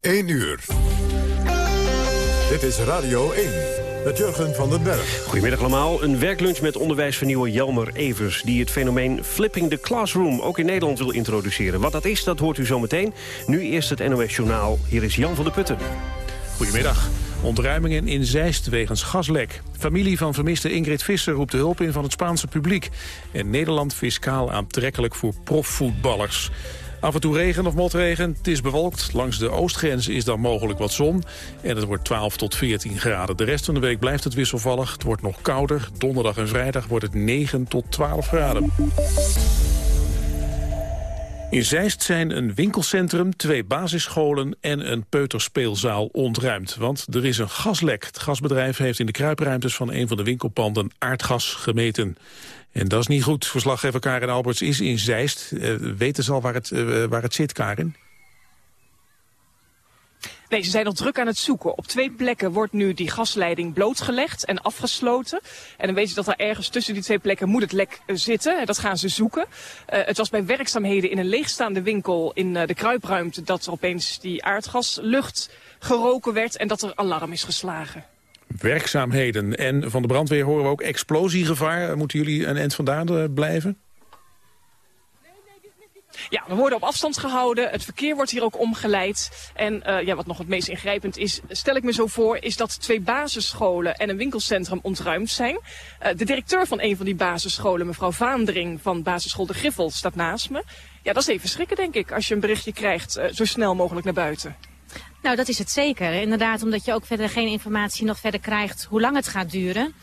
1 uur. Dit is Radio 1 met Jurgen van den Berg. Goedemiddag allemaal. Een werklunch met onderwijsvernieuwer Jelmer Evers... die het fenomeen flipping the classroom ook in Nederland wil introduceren. Wat dat is, dat hoort u zo meteen. Nu eerst het NOS Journaal. Hier is Jan van der Putten. Goedemiddag. Ontruimingen in Zeist wegens gaslek. Familie van vermiste Ingrid Visser roept de hulp in van het Spaanse publiek. En Nederland fiscaal aantrekkelijk voor profvoetballers. Af en toe regen of motregen. Het is bewolkt. Langs de oostgrens is dan mogelijk wat zon. En het wordt 12 tot 14 graden. De rest van de week blijft het wisselvallig. Het wordt nog kouder. Donderdag en vrijdag wordt het 9 tot 12 graden. In Zeist zijn een winkelcentrum, twee basisscholen en een peuterspeelzaal ontruimd. Want er is een gaslek. Het gasbedrijf heeft in de kruipruimtes van een van de winkelpanden aardgas gemeten. En dat is niet goed. Verslaggever Karin Alberts is in Zeist. Uh, weten ze al waar het, uh, waar het zit, Karin? Nee, ze zijn nog druk aan het zoeken. Op twee plekken wordt nu die gasleiding blootgelegd en afgesloten. En dan weet je dat er ergens tussen die twee plekken moet het lek uh, zitten. Dat gaan ze zoeken. Het was bij werkzaamheden in een leegstaande winkel in de kruipruimte... dat er opeens die aardgaslucht geroken werd en dat er alarm is geslagen werkzaamheden. En van de brandweer horen we ook explosiegevaar. Moeten jullie een eind vandaan blijven? Ja, we worden op afstand gehouden. Het verkeer wordt hier ook omgeleid. En uh, ja, wat nog het meest ingrijpend is, stel ik me zo voor, is dat twee basisscholen en een winkelcentrum ontruimd zijn. Uh, de directeur van een van die basisscholen, mevrouw Vaandering van basisschool De Griffel, staat naast me. Ja, dat is even schrikken, denk ik, als je een berichtje krijgt uh, zo snel mogelijk naar buiten. Nou, dat is het zeker. Inderdaad, omdat je ook verder geen informatie nog verder krijgt hoe lang het gaat duren.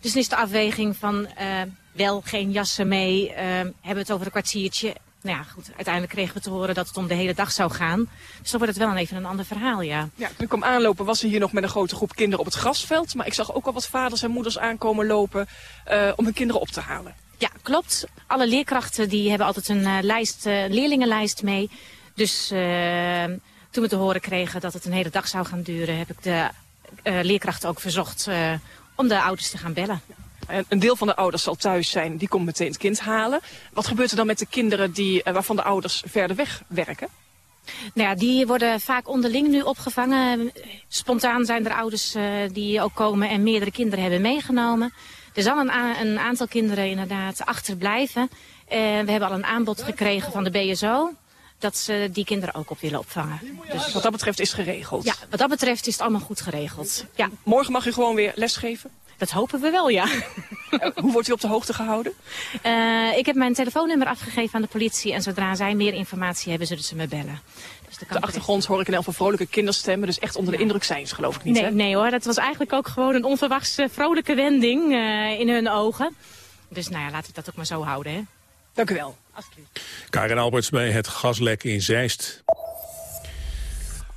Dus dan is de afweging van uh, wel geen jassen mee, uh, hebben we het over een kwartiertje. Nou ja, goed, uiteindelijk kregen we te horen dat het om de hele dag zou gaan. Dus dan wordt het wel een even een ander verhaal, ja. Ja, toen ik kwam aanlopen was er hier nog met een grote groep kinderen op het grasveld. Maar ik zag ook al wat vaders en moeders aankomen lopen uh, om hun kinderen op te halen. Ja, klopt. Alle leerkrachten die hebben altijd een lijst, leerlingenlijst mee. Dus... Toen we te horen kregen dat het een hele dag zou gaan duren... heb ik de uh, leerkrachten ook verzocht uh, om de ouders te gaan bellen. En een deel van de ouders zal thuis zijn, die komt meteen het kind halen. Wat gebeurt er dan met de kinderen die, uh, waarvan de ouders verder weg werken? Nou ja, die worden vaak onderling nu opgevangen. Spontaan zijn er ouders die ook komen en meerdere kinderen hebben meegenomen. Er zal een, een aantal kinderen inderdaad achterblijven. we hebben al een aanbod gekregen van de BSO dat ze die kinderen ook op willen opvangen. Dus wat dat betreft is geregeld? Ja, wat dat betreft is het allemaal goed geregeld. Ja. Morgen mag u gewoon weer lesgeven? Dat hopen we wel, ja. Hoe wordt u op de hoogte gehouden? Uh, ik heb mijn telefoonnummer afgegeven aan de politie... en zodra zij meer informatie hebben, zullen ze me bellen. Dus de, de achtergrond hoor ik in elk geval vrolijke kinderstemmen... dus echt onder de indruk zijn ze geloof ik niet, nee, hè? Nee hoor, dat was eigenlijk ook gewoon een onverwachts vrolijke wending uh, in hun ogen. Dus nou ja, laten we dat ook maar zo houden, hè. Dank u wel. Karin Alberts bij het gaslek in Zeist.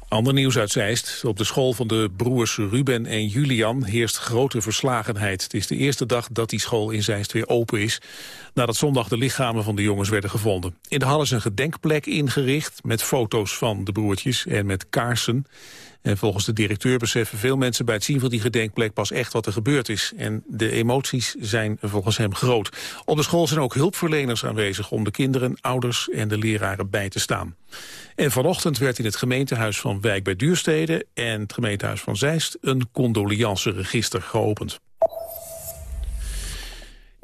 Ander nieuws uit Zeist. Op de school van de broers Ruben en Julian heerst grote verslagenheid. Het is de eerste dag dat die school in Zeist weer open is... nadat zondag de lichamen van de jongens werden gevonden. In de hal is een gedenkplek ingericht met foto's van de broertjes en met kaarsen. En volgens de directeur beseffen veel mensen bij het zien van die gedenkplek pas echt wat er gebeurd is. En de emoties zijn volgens hem groot. Op de school zijn ook hulpverleners aanwezig om de kinderen, ouders en de leraren bij te staan. En vanochtend werd in het gemeentehuis van Wijk bij Duurstede en het gemeentehuis van Zeist een condolianceregister geopend.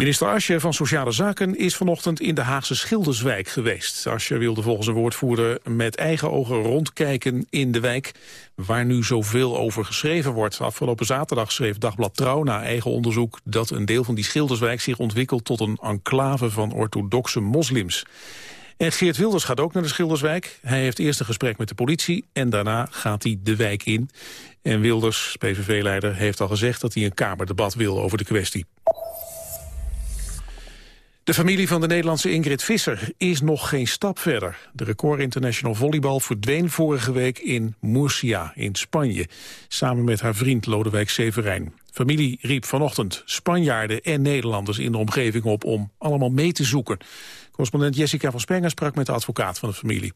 Minister Asje van Sociale Zaken is vanochtend in de Haagse Schilderswijk geweest. Asje wilde volgens een woordvoerder met eigen ogen rondkijken in de wijk... waar nu zoveel over geschreven wordt. Afgelopen zaterdag schreef Dagblad Trouw na eigen onderzoek... dat een deel van die Schilderswijk zich ontwikkelt tot een enclave van orthodoxe moslims. En Geert Wilders gaat ook naar de Schilderswijk. Hij heeft eerst een gesprek met de politie en daarna gaat hij de wijk in. En Wilders, PVV-leider, heeft al gezegd dat hij een kamerdebat wil over de kwestie. De familie van de Nederlandse Ingrid Visser is nog geen stap verder. De record international volleybal verdween vorige week in Murcia in Spanje. Samen met haar vriend Lodewijk Severijn. Familie riep vanochtend Spanjaarden en Nederlanders in de omgeving op om allemaal mee te zoeken. Correspondent Jessica van Spengen sprak met de advocaat van de familie.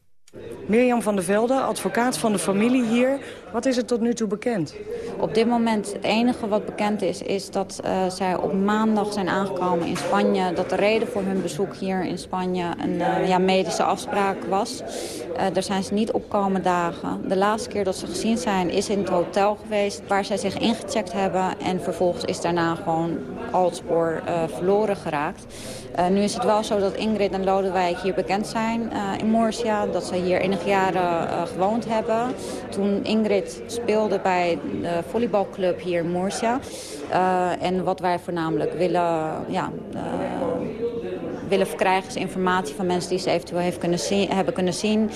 Mirjam van der Velde, advocaat van de familie hier. Wat is er tot nu toe bekend? Op dit moment het enige wat bekend is... is dat uh, zij op maandag zijn aangekomen in Spanje. Dat de reden voor hun bezoek hier in Spanje een uh, ja, medische afspraak was. Uh, daar zijn ze niet opkomen dagen. De laatste keer dat ze gezien zijn is in het hotel geweest... waar zij zich ingecheckt hebben. En vervolgens is daarna gewoon al het spoor verloren geraakt. Nu is het wel zo dat Ingrid en Lodewijk hier bekend zijn in Murcia. Dat ze hier enige jaren gewoond hebben. Toen Ingrid speelde bij de volleybalclub hier in. Uh, en wat wij voornamelijk willen, ja, willen verkrijgen is informatie van mensen die ze eventueel kunnen hebben kunnen zien.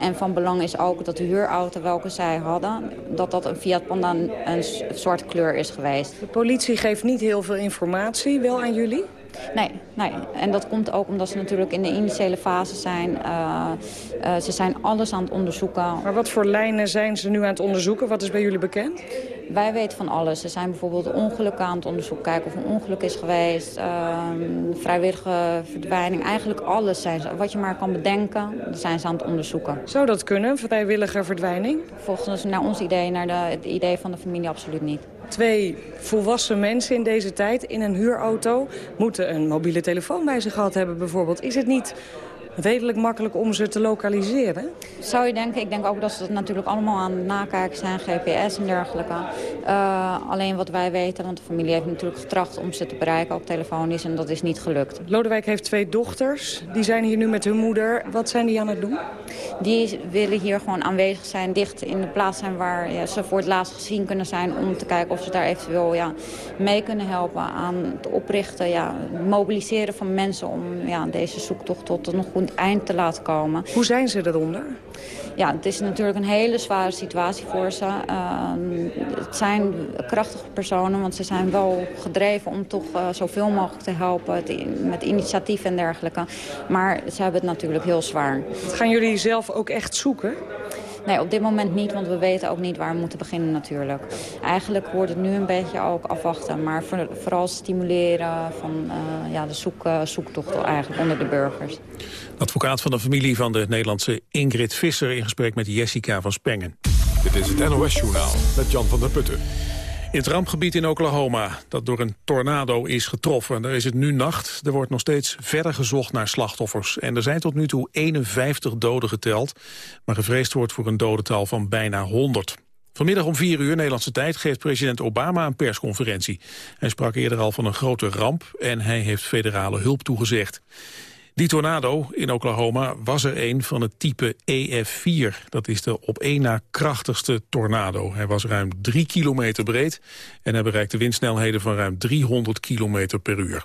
En van belang is ook dat de huurauto welke zij hadden, dat dat een Fiat Panda een, een zwarte kleur is geweest. De politie geeft niet heel veel informatie, wel aan jullie? Nee, nee, en dat komt ook omdat ze natuurlijk in de initiële fase zijn. Uh, uh, ze zijn alles aan het onderzoeken. Maar wat voor lijnen zijn ze nu aan het onderzoeken? Wat is bij jullie bekend? Wij weten van alles. Ze zijn bijvoorbeeld ongelukken aan het onderzoeken. Kijken of een ongeluk is geweest. Uh, vrijwillige verdwijning. Eigenlijk alles zijn ze. Wat je maar kan bedenken, zijn ze aan het onderzoeken. Zou dat kunnen, vrijwillige verdwijning? Volgens naar ons idee, naar de, het idee van de familie absoluut niet twee volwassen mensen in deze tijd in een huurauto... moeten een mobiele telefoon bij zich gehad hebben bijvoorbeeld. Is het niet redelijk makkelijk om ze te lokaliseren? Zou je denken. Ik denk ook dat ze het natuurlijk allemaal aan het nakijken zijn, GPS en dergelijke. Uh, alleen wat wij weten, want de familie heeft natuurlijk getracht om ze te bereiken, ook telefonisch, en dat is niet gelukt. Lodewijk heeft twee dochters, die zijn hier nu met hun moeder. Wat zijn die aan het doen? Die willen hier gewoon aanwezig zijn, dicht in de plaats zijn waar ja, ze voor het laatst gezien kunnen zijn, om te kijken of ze daar eventueel ja, mee kunnen helpen aan het oprichten, ja, mobiliseren van mensen om ja, deze zoektocht tot een goed eind te laten komen. Hoe zijn ze eronder? Ja, het is natuurlijk een hele zware situatie voor ze. Uh, het zijn krachtige personen, want ze zijn wel gedreven om toch uh, zoveel mogelijk te helpen met initiatief en dergelijke. Maar ze hebben het natuurlijk heel zwaar. Gaan jullie zelf ook echt zoeken? Nee, op dit moment niet, want we weten ook niet waar we moeten beginnen natuurlijk. Eigenlijk wordt het nu een beetje ook afwachten, maar vooral stimuleren van uh, ja, de zoek, uh, zoektocht eigenlijk onder de burgers. Advocaat van de familie van de Nederlandse Ingrid Visser in gesprek met Jessica van Spengen. Dit is het NOS Journaal met Jan van der Putten. In het rampgebied in Oklahoma, dat door een tornado is getroffen. Daar is het nu nacht. Er wordt nog steeds verder gezocht naar slachtoffers. En er zijn tot nu toe 51 doden geteld. Maar gevreesd wordt voor een dodental van bijna 100. Vanmiddag om 4 uur Nederlandse tijd geeft president Obama een persconferentie. Hij sprak eerder al van een grote ramp en hij heeft federale hulp toegezegd. Die tornado in Oklahoma was er een van het type EF4. Dat is de op één na krachtigste tornado. Hij was ruim 3 kilometer breed en hij bereikte windsnelheden van ruim 300 kilometer per uur.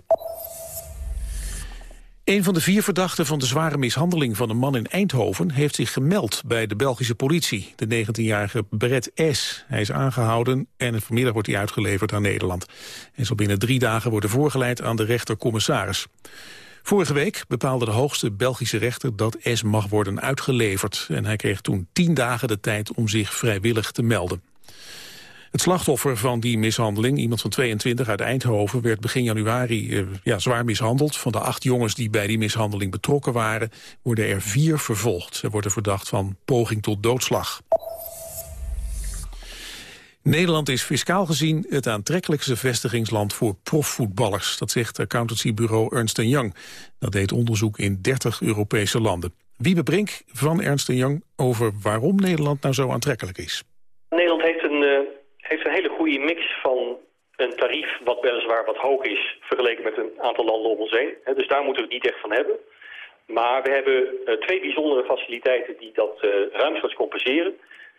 Een van de vier verdachten van de zware mishandeling van een man in Eindhoven heeft zich gemeld bij de Belgische politie, de 19-jarige Brett S. Hij is aangehouden en vanmiddag wordt hij uitgeleverd aan Nederland. Hij zal binnen drie dagen worden voorgeleid aan de rechtercommissaris. Vorige week bepaalde de hoogste Belgische rechter dat S mag worden uitgeleverd. En hij kreeg toen tien dagen de tijd om zich vrijwillig te melden. Het slachtoffer van die mishandeling, iemand van 22 uit Eindhoven... werd begin januari eh, ja, zwaar mishandeld. Van de acht jongens die bij die mishandeling betrokken waren... worden er vier vervolgd. Ze worden verdacht van poging tot doodslag. Nederland is fiscaal gezien het aantrekkelijkste vestigingsland voor profvoetballers. Dat zegt accountancybureau Ernst Young. Dat deed onderzoek in 30 Europese landen. Wiebe Brink van Ernst Young over waarom Nederland nou zo aantrekkelijk is. Nederland heeft een, uh, heeft een hele goede mix van een tarief wat weliswaar wat hoog is... vergeleken met een aantal landen om ons heen. dus daar moeten we het niet echt van hebben. Maar we hebben uh, twee bijzondere faciliteiten die dat uh, ruimschoots compenseren...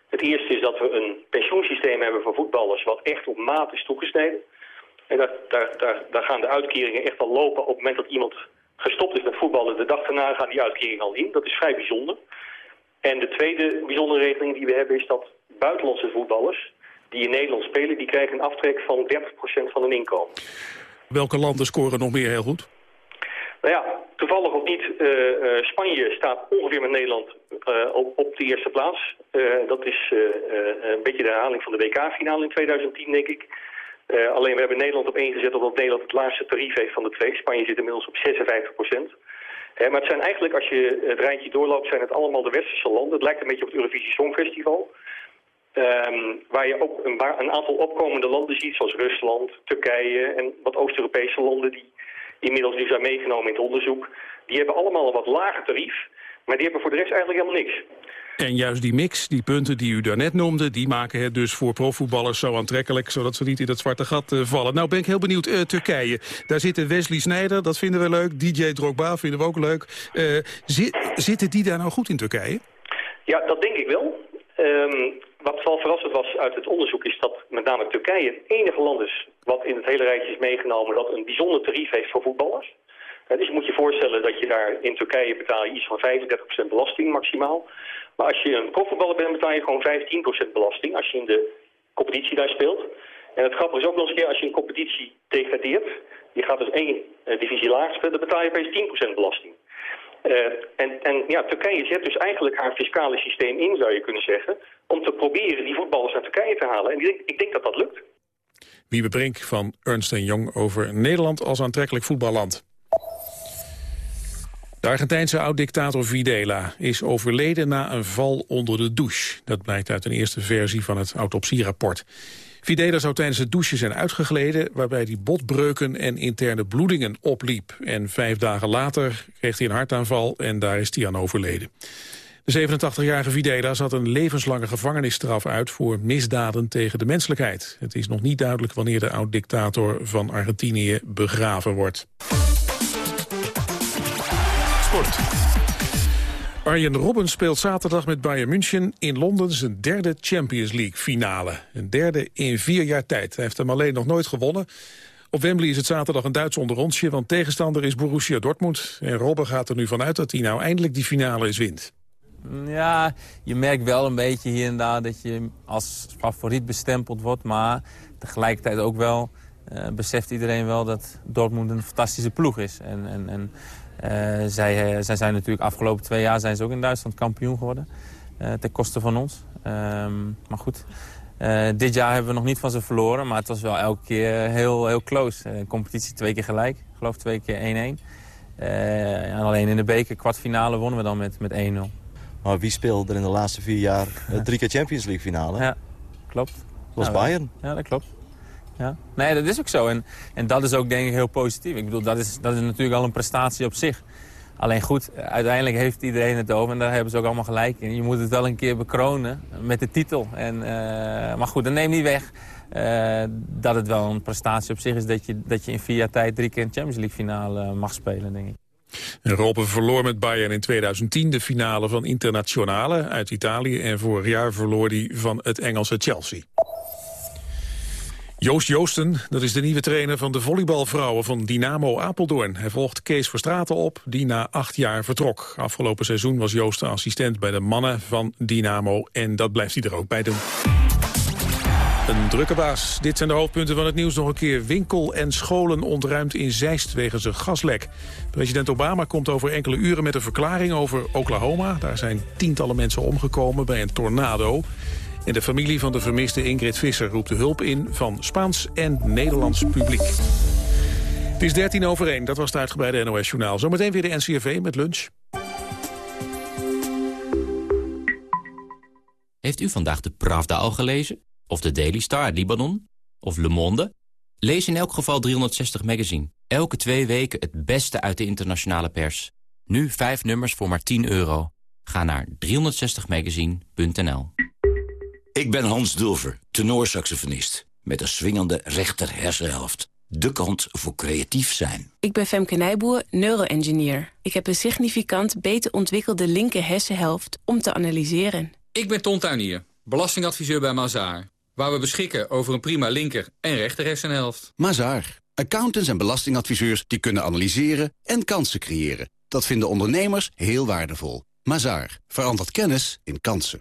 Het eerste is dat we een pensioensysteem hebben voor voetballers wat echt op maat is toegesneden. En daar, daar, daar, daar gaan de uitkeringen echt al lopen op het moment dat iemand gestopt is met voetballen. De dag daarna gaan die uitkeringen al in. Dat is vrij bijzonder. En de tweede bijzondere regeling die we hebben is dat buitenlandse voetballers die in Nederland spelen, die krijgen een aftrek van 30% van hun inkomen. Welke landen scoren nog meer heel goed? Nou ja, toevallig of niet, uh, uh, Spanje staat ongeveer met Nederland uh, op, op, de eerste plaats. dat is een beetje de herhaling van de WK-finale in 2010, denk ik. alleen we hebben Nederland op één gezet omdat Nederland het laagste tarief heeft van de twee. Spanje zit inmiddels op 56 procent. maar het zijn eigenlijk, als je het rijtje doorloopt, zijn het allemaal de westerse landen. Het lijkt een beetje op het Eurovisie Songfestival. Um, waar je ook een, een, aantal opkomende landen ziet, zoals Rusland, Turkije en wat Oost-Europese landen die inmiddels nu zijn meegenomen in het onderzoek. Die hebben allemaal een wat lager tarief, maar die hebben voor de rest eigenlijk helemaal niks. En juist die mix, die punten die u daarnet noemde... die maken het dus voor profvoetballers zo aantrekkelijk... zodat ze niet in dat zwarte gat uh, vallen. Nou ben ik heel benieuwd, uh, Turkije. Daar zitten Wesley Sneijder, dat vinden we leuk. DJ Drogba vinden we ook leuk. Uh, zitten die daar nou goed in Turkije? Ja, dat denk ik wel. Um, wat wel verrassend was uit het onderzoek is dat met name Turkije het enige land is wat in het hele rijtje is meegenomen dat een bijzonder tarief heeft voor voetballers. dus je moet je voorstellen dat je daar in Turkije betaal je iets van 35% belasting maximaal. Maar als je een profvoetballer bent betaal je gewoon 15% belasting als je in de competitie daar speelt. En het grappige is ook nog eens een keer als je een competitie degradeert, je gaat dus één uh, divisie laag spelen, dan betaal je opeens 10% belasting. Uh, en, en ja, Turkije zet dus eigenlijk haar fiscale systeem in, zou je kunnen zeggen, om te proberen die voetballers naar Turkije te halen. En ik denk, ik denk dat dat lukt. Wiebe Brink van Ernst Jong over Nederland als aantrekkelijk voetballand. De Argentijnse oud-dictator Videla is overleden na een val onder de douche. Dat blijkt uit een eerste versie van het autopsierapport. Videla zou tijdens het douchen zijn uitgegleden... waarbij hij botbreuken en interne bloedingen opliep. En vijf dagen later kreeg hij een hartaanval en daar is hij aan overleden. De 87-jarige Videla zat een levenslange gevangenisstraf uit... voor misdaden tegen de menselijkheid. Het is nog niet duidelijk wanneer de oud-dictator van Argentinië begraven wordt. Sport. Arjen Robben speelt zaterdag met Bayern München in Londen zijn derde Champions League finale. Een derde in vier jaar tijd. Hij heeft hem alleen nog nooit gewonnen. Op Wembley is het zaterdag een Duits onderrondje, want tegenstander is Borussia Dortmund. En Robben gaat er nu vanuit dat hij nou eindelijk die finale eens wint. Ja, je merkt wel een beetje hier en daar dat je als favoriet bestempeld wordt. Maar tegelijkertijd ook wel uh, beseft iedereen wel dat Dortmund een fantastische ploeg is. En, en, en zij, uh, zij zijn natuurlijk afgelopen twee jaar zijn ze ook in Duitsland kampioen geworden. ten koste van ons. Ehm, maar goed, dit jaar hebben we nog niet van ze verloren. Maar het was wel elke keer heel, heel close. competitie twee keer gelijk. Ik geloof twee keer 1-1. en alleen in de beker kwartfinale wonnen we dan met, met 1-0. Maar wie speelde er in de laatste vier jaar uh, drie keer Champions League finale? Ja, klopt. Dat was nou, Bayern. Ja, dat klopt. Ja. Nee, dat is ook zo. En, en dat is ook denk ik heel positief. Ik bedoel, dat is, dat is natuurlijk al een prestatie op zich. Alleen goed, uiteindelijk heeft iedereen het over en daar hebben ze ook allemaal gelijk in. Je moet het wel een keer bekronen met de titel. En, uh, maar goed, dat neemt niet weg uh, dat het wel een prestatie op zich is... dat je, dat je in vier tijd drie keer een Champions League finale mag spelen, denk ik. Robben verloor met Bayern in 2010 de finale van Internationale uit Italië. En vorig jaar verloor hij van het Engelse Chelsea. Joost Joosten, dat is de nieuwe trainer van de volleybalvrouwen van Dynamo Apeldoorn. Hij volgt Kees Verstraten op, die na acht jaar vertrok. Afgelopen seizoen was Joosten assistent bij de mannen van Dynamo en dat blijft hij er ook bij doen. Een drukke baas. Dit zijn de hoofdpunten van het nieuws. Nog een keer winkel en scholen ontruimd in Zeist wegens een gaslek. President Obama komt over enkele uren met een verklaring over Oklahoma. Daar zijn tientallen mensen omgekomen bij een tornado. En de familie van de vermiste Ingrid Visser roept de hulp in van Spaans en Nederlands publiek. Het is 13 over 1, dat was het uitgebreide NOS-journaal. Zometeen weer de NCRV met lunch. Heeft u vandaag de Pravda al gelezen? Of de Daily Star uit Libanon? Of Le Monde? Lees in elk geval 360 Magazine. Elke twee weken het beste uit de internationale pers. Nu vijf nummers voor maar 10 euro. Ga naar 360magazine.nl Ik ben Hans Dulver, tenorsaxofonist. Met een swingende rechter hersenhelft. De kant voor creatief zijn. Ik ben Femke Nijboer, neuroengineer. Ik heb een significant beter ontwikkelde linker hersenhelft om te analyseren. Ik ben Ton Tuinier, belastingadviseur bij Mazaar waar we beschikken over een prima linker- en rechterhersenhelft. Mazaar. Accountants en belastingadviseurs die kunnen analyseren en kansen creëren. Dat vinden ondernemers heel waardevol. Mazaar. Verandert kennis in kansen.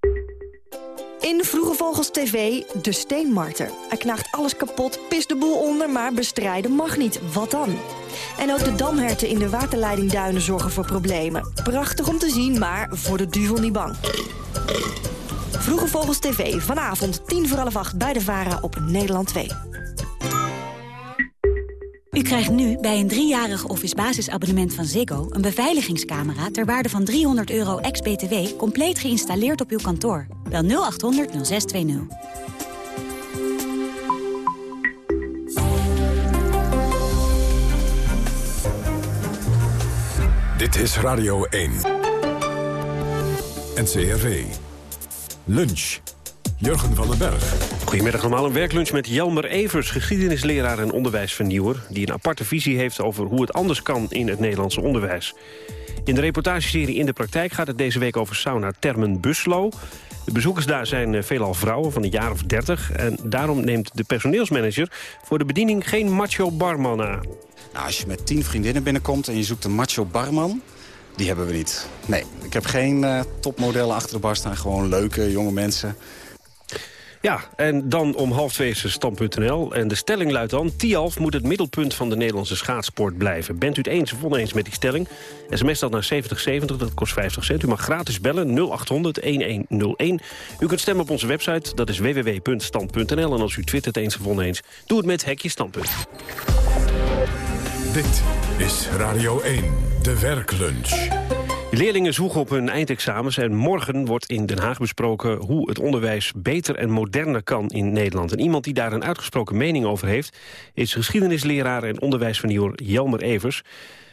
In Vroege Vogels TV, de steenmarter. Hij knaagt alles kapot, pist de boel onder, maar bestrijden mag niet. Wat dan? En ook de damherten in de waterleidingduinen zorgen voor problemen. Prachtig om te zien, maar voor de duvel niet bang. Vroege Vogels TV, vanavond 10 voor half 8 bij de VARA op Nederland 2. U krijgt nu bij een driejarig Office basisabonnement van Ziggo... een beveiligingscamera ter waarde van 300 euro ex-BTW... compleet geïnstalleerd op uw kantoor. Bel 0800 0620. Dit is Radio 1. NCRV. Lunch. Jurgen van den Berg. Goedemiddag allemaal. Een werklunch met Jelmer Evers, geschiedenisleraar en onderwijsvernieuwer... die een aparte visie heeft over hoe het anders kan in het Nederlandse onderwijs. In de reportageserie In de Praktijk gaat het deze week over sauna Termen Buslo. De bezoekers daar zijn eh, veelal vrouwen van een jaar of 30... en daarom neemt de personeelsmanager voor de bediening geen macho barman aan. Nou, als je met tien vriendinnen binnenkomt en je zoekt een macho barman... die hebben we niet. Nee, ik heb geen uh, topmodellen achter de bar staan. Gewoon leuke, jonge mensen... Ja, en dan om half twee is stand.nl. En de stelling luidt dan... Tialf moet het middelpunt van de Nederlandse schaatsport blijven. Bent u het eens of oneens met die stelling? SMS dat naar 7070, dat kost 50 cent. U mag gratis bellen 0800-1101. U kunt stemmen op onze website, dat is www.stand.nl. En als u twittert eens of oneens, doe het met Hekje Standpunt. Dit is Radio 1, de werklunch. Leerlingen zoeken op hun eindexamens en morgen wordt in Den Haag besproken hoe het onderwijs beter en moderner kan in Nederland. En iemand die daar een uitgesproken mening over heeft is geschiedenisleraar en onderwijsvernieuwer Jelmer Evers.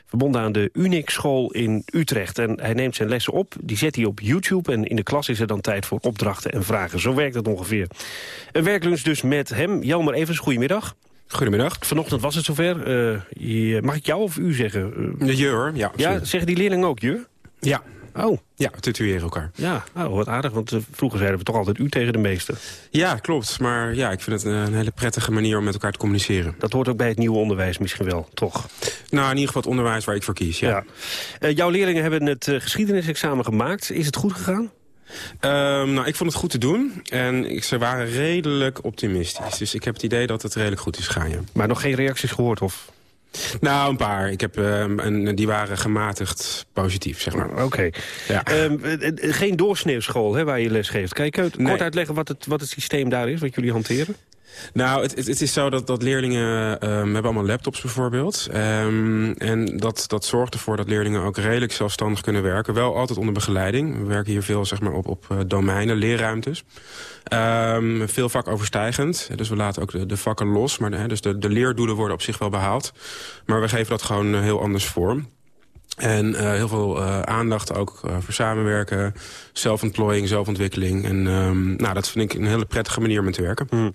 Verbonden aan de Unix school in Utrecht. En hij neemt zijn lessen op, die zet hij op YouTube... en in de klas is er dan tijd voor opdrachten en vragen. Zo werkt het ongeveer. Een werklunch dus met hem. Jelmer Evers, goedemiddag. Goedemiddag. Vanochtend was het zover. Uh, mag ik jou of u zeggen? Uh, je hoor, ja. Ja, zeggen die leerlingen ook je? Ja. Oh. Ja, we titueren elkaar. Ja, oh, wat aardig, want uh, vroeger zeiden we toch altijd u tegen de meester. Ja, klopt. Maar ja, ik vind het een, hele prettige manier om met elkaar te communiceren. Dat hoort ook bij het nieuwe onderwijs misschien wel, toch? Nou, in ieder geval het onderwijs waar ik voor kies, ja. ja. Uh, jouw leerlingen hebben het uh, geschiedenisexamen gemaakt. Is het goed gegaan? Um, nou, ik vond het goed te doen. En ik, ze waren redelijk optimistisch. Dus ik heb het idee dat het redelijk goed is gegaan, ja. Maar nog geen reacties gehoord, of... Nou, een paar. Ik heb, en die waren gematigd positief, zeg maar. Oké. Okay. Ja. Um, geen doorsneeuwschool hè, waar je les geeft. Kan je kort nee. uitleggen wat het, wat het systeem daar is, wat jullie hanteren? Nou, het, is zo dat, dat leerlingen um, hebben allemaal laptops bijvoorbeeld. Um, en dat, dat zorgt ervoor dat leerlingen ook redelijk zelfstandig kunnen werken. Wel altijd onder begeleiding. We werken hier veel zeg maar, op, op domeinen, leerruimtes. Um, veel vakoverstijgend. Dus we laten ook de, de vakken los. Maar dus de, de leerdoelen worden op zich wel behaald. Maar we geven dat gewoon heel anders vorm. En uh, heel veel uh, aandacht ook uh, voor samenwerken, zelfontplooiing, zelfontwikkeling. En um, nou, dat vind ik een hele prettige manier om te werken. Mm.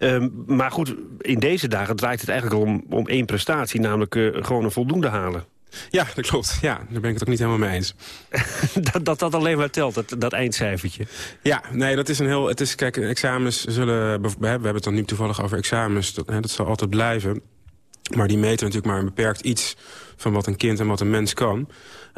Um, maar goed, in deze dagen draait het eigenlijk om, om één prestatie, namelijk gewoon een voldoende halen. Ja, dat klopt. Ja, daar ben ik het ook niet helemaal mee eens. dat, dat dat alleen maar telt, dat, dat eindcijfertje. Ja, nee, dat is een heel... Het is, kijk, examens zullen... We hebben het dan nu toevallig over examens. Dat, hè, dat zal altijd blijven. Maar die meten natuurlijk maar een beperkt iets van wat een kind en wat een mens kan.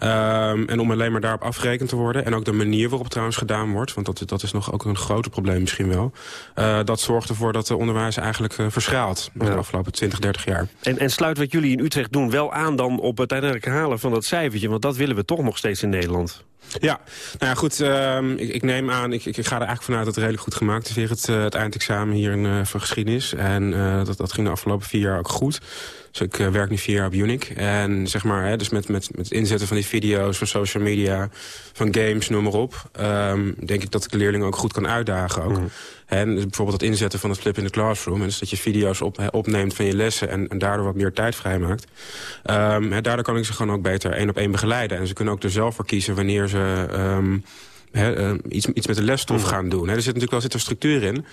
Um, en om alleen maar daarop afgerekend te worden... en ook de manier waarop het trouwens gedaan wordt... want dat, dat is nog ook een groter probleem misschien wel... Uh, dat zorgt ervoor dat de onderwijs eigenlijk uh, verschraalt... Ja. de afgelopen 20, 30 jaar. En, en sluit wat jullie in Utrecht doen wel aan dan op het uiteindelijk halen van dat cijfertje... want dat willen we toch nog steeds in Nederland. Ja, nou ja, goed. Um, ik, ik, neem aan, ik, ik, ga er eigenlijk vanuit dat het redelijk goed gemaakt is... het, uh, het eindexamen hier in, uh, van geschiedenis. En uh, dat, dat ging de afgelopen vier jaar ook goed. Dus ik werk nu vier jaar op Unique. En zeg maar, hè, dus met, met, met het inzetten van die video's, van social media, van games, noem maar op. Um, denk ik dat ik de leerlingen ook goed kan uitdagen. Ook. Mm. En dus bijvoorbeeld het inzetten van het flip in de classroom. En dus dat je video's op, he, opneemt van je lessen en, en, daardoor wat meer tijd vrijmaakt. Um, he, daardoor kan ik ze gewoon ook beter één op één begeleiden. En ze kunnen ook er zelf voor kiezen wanneer ze... Um, He, uh, iets, iets met de lesstof gaan doen. He, er zit natuurlijk wel zit er structuur in.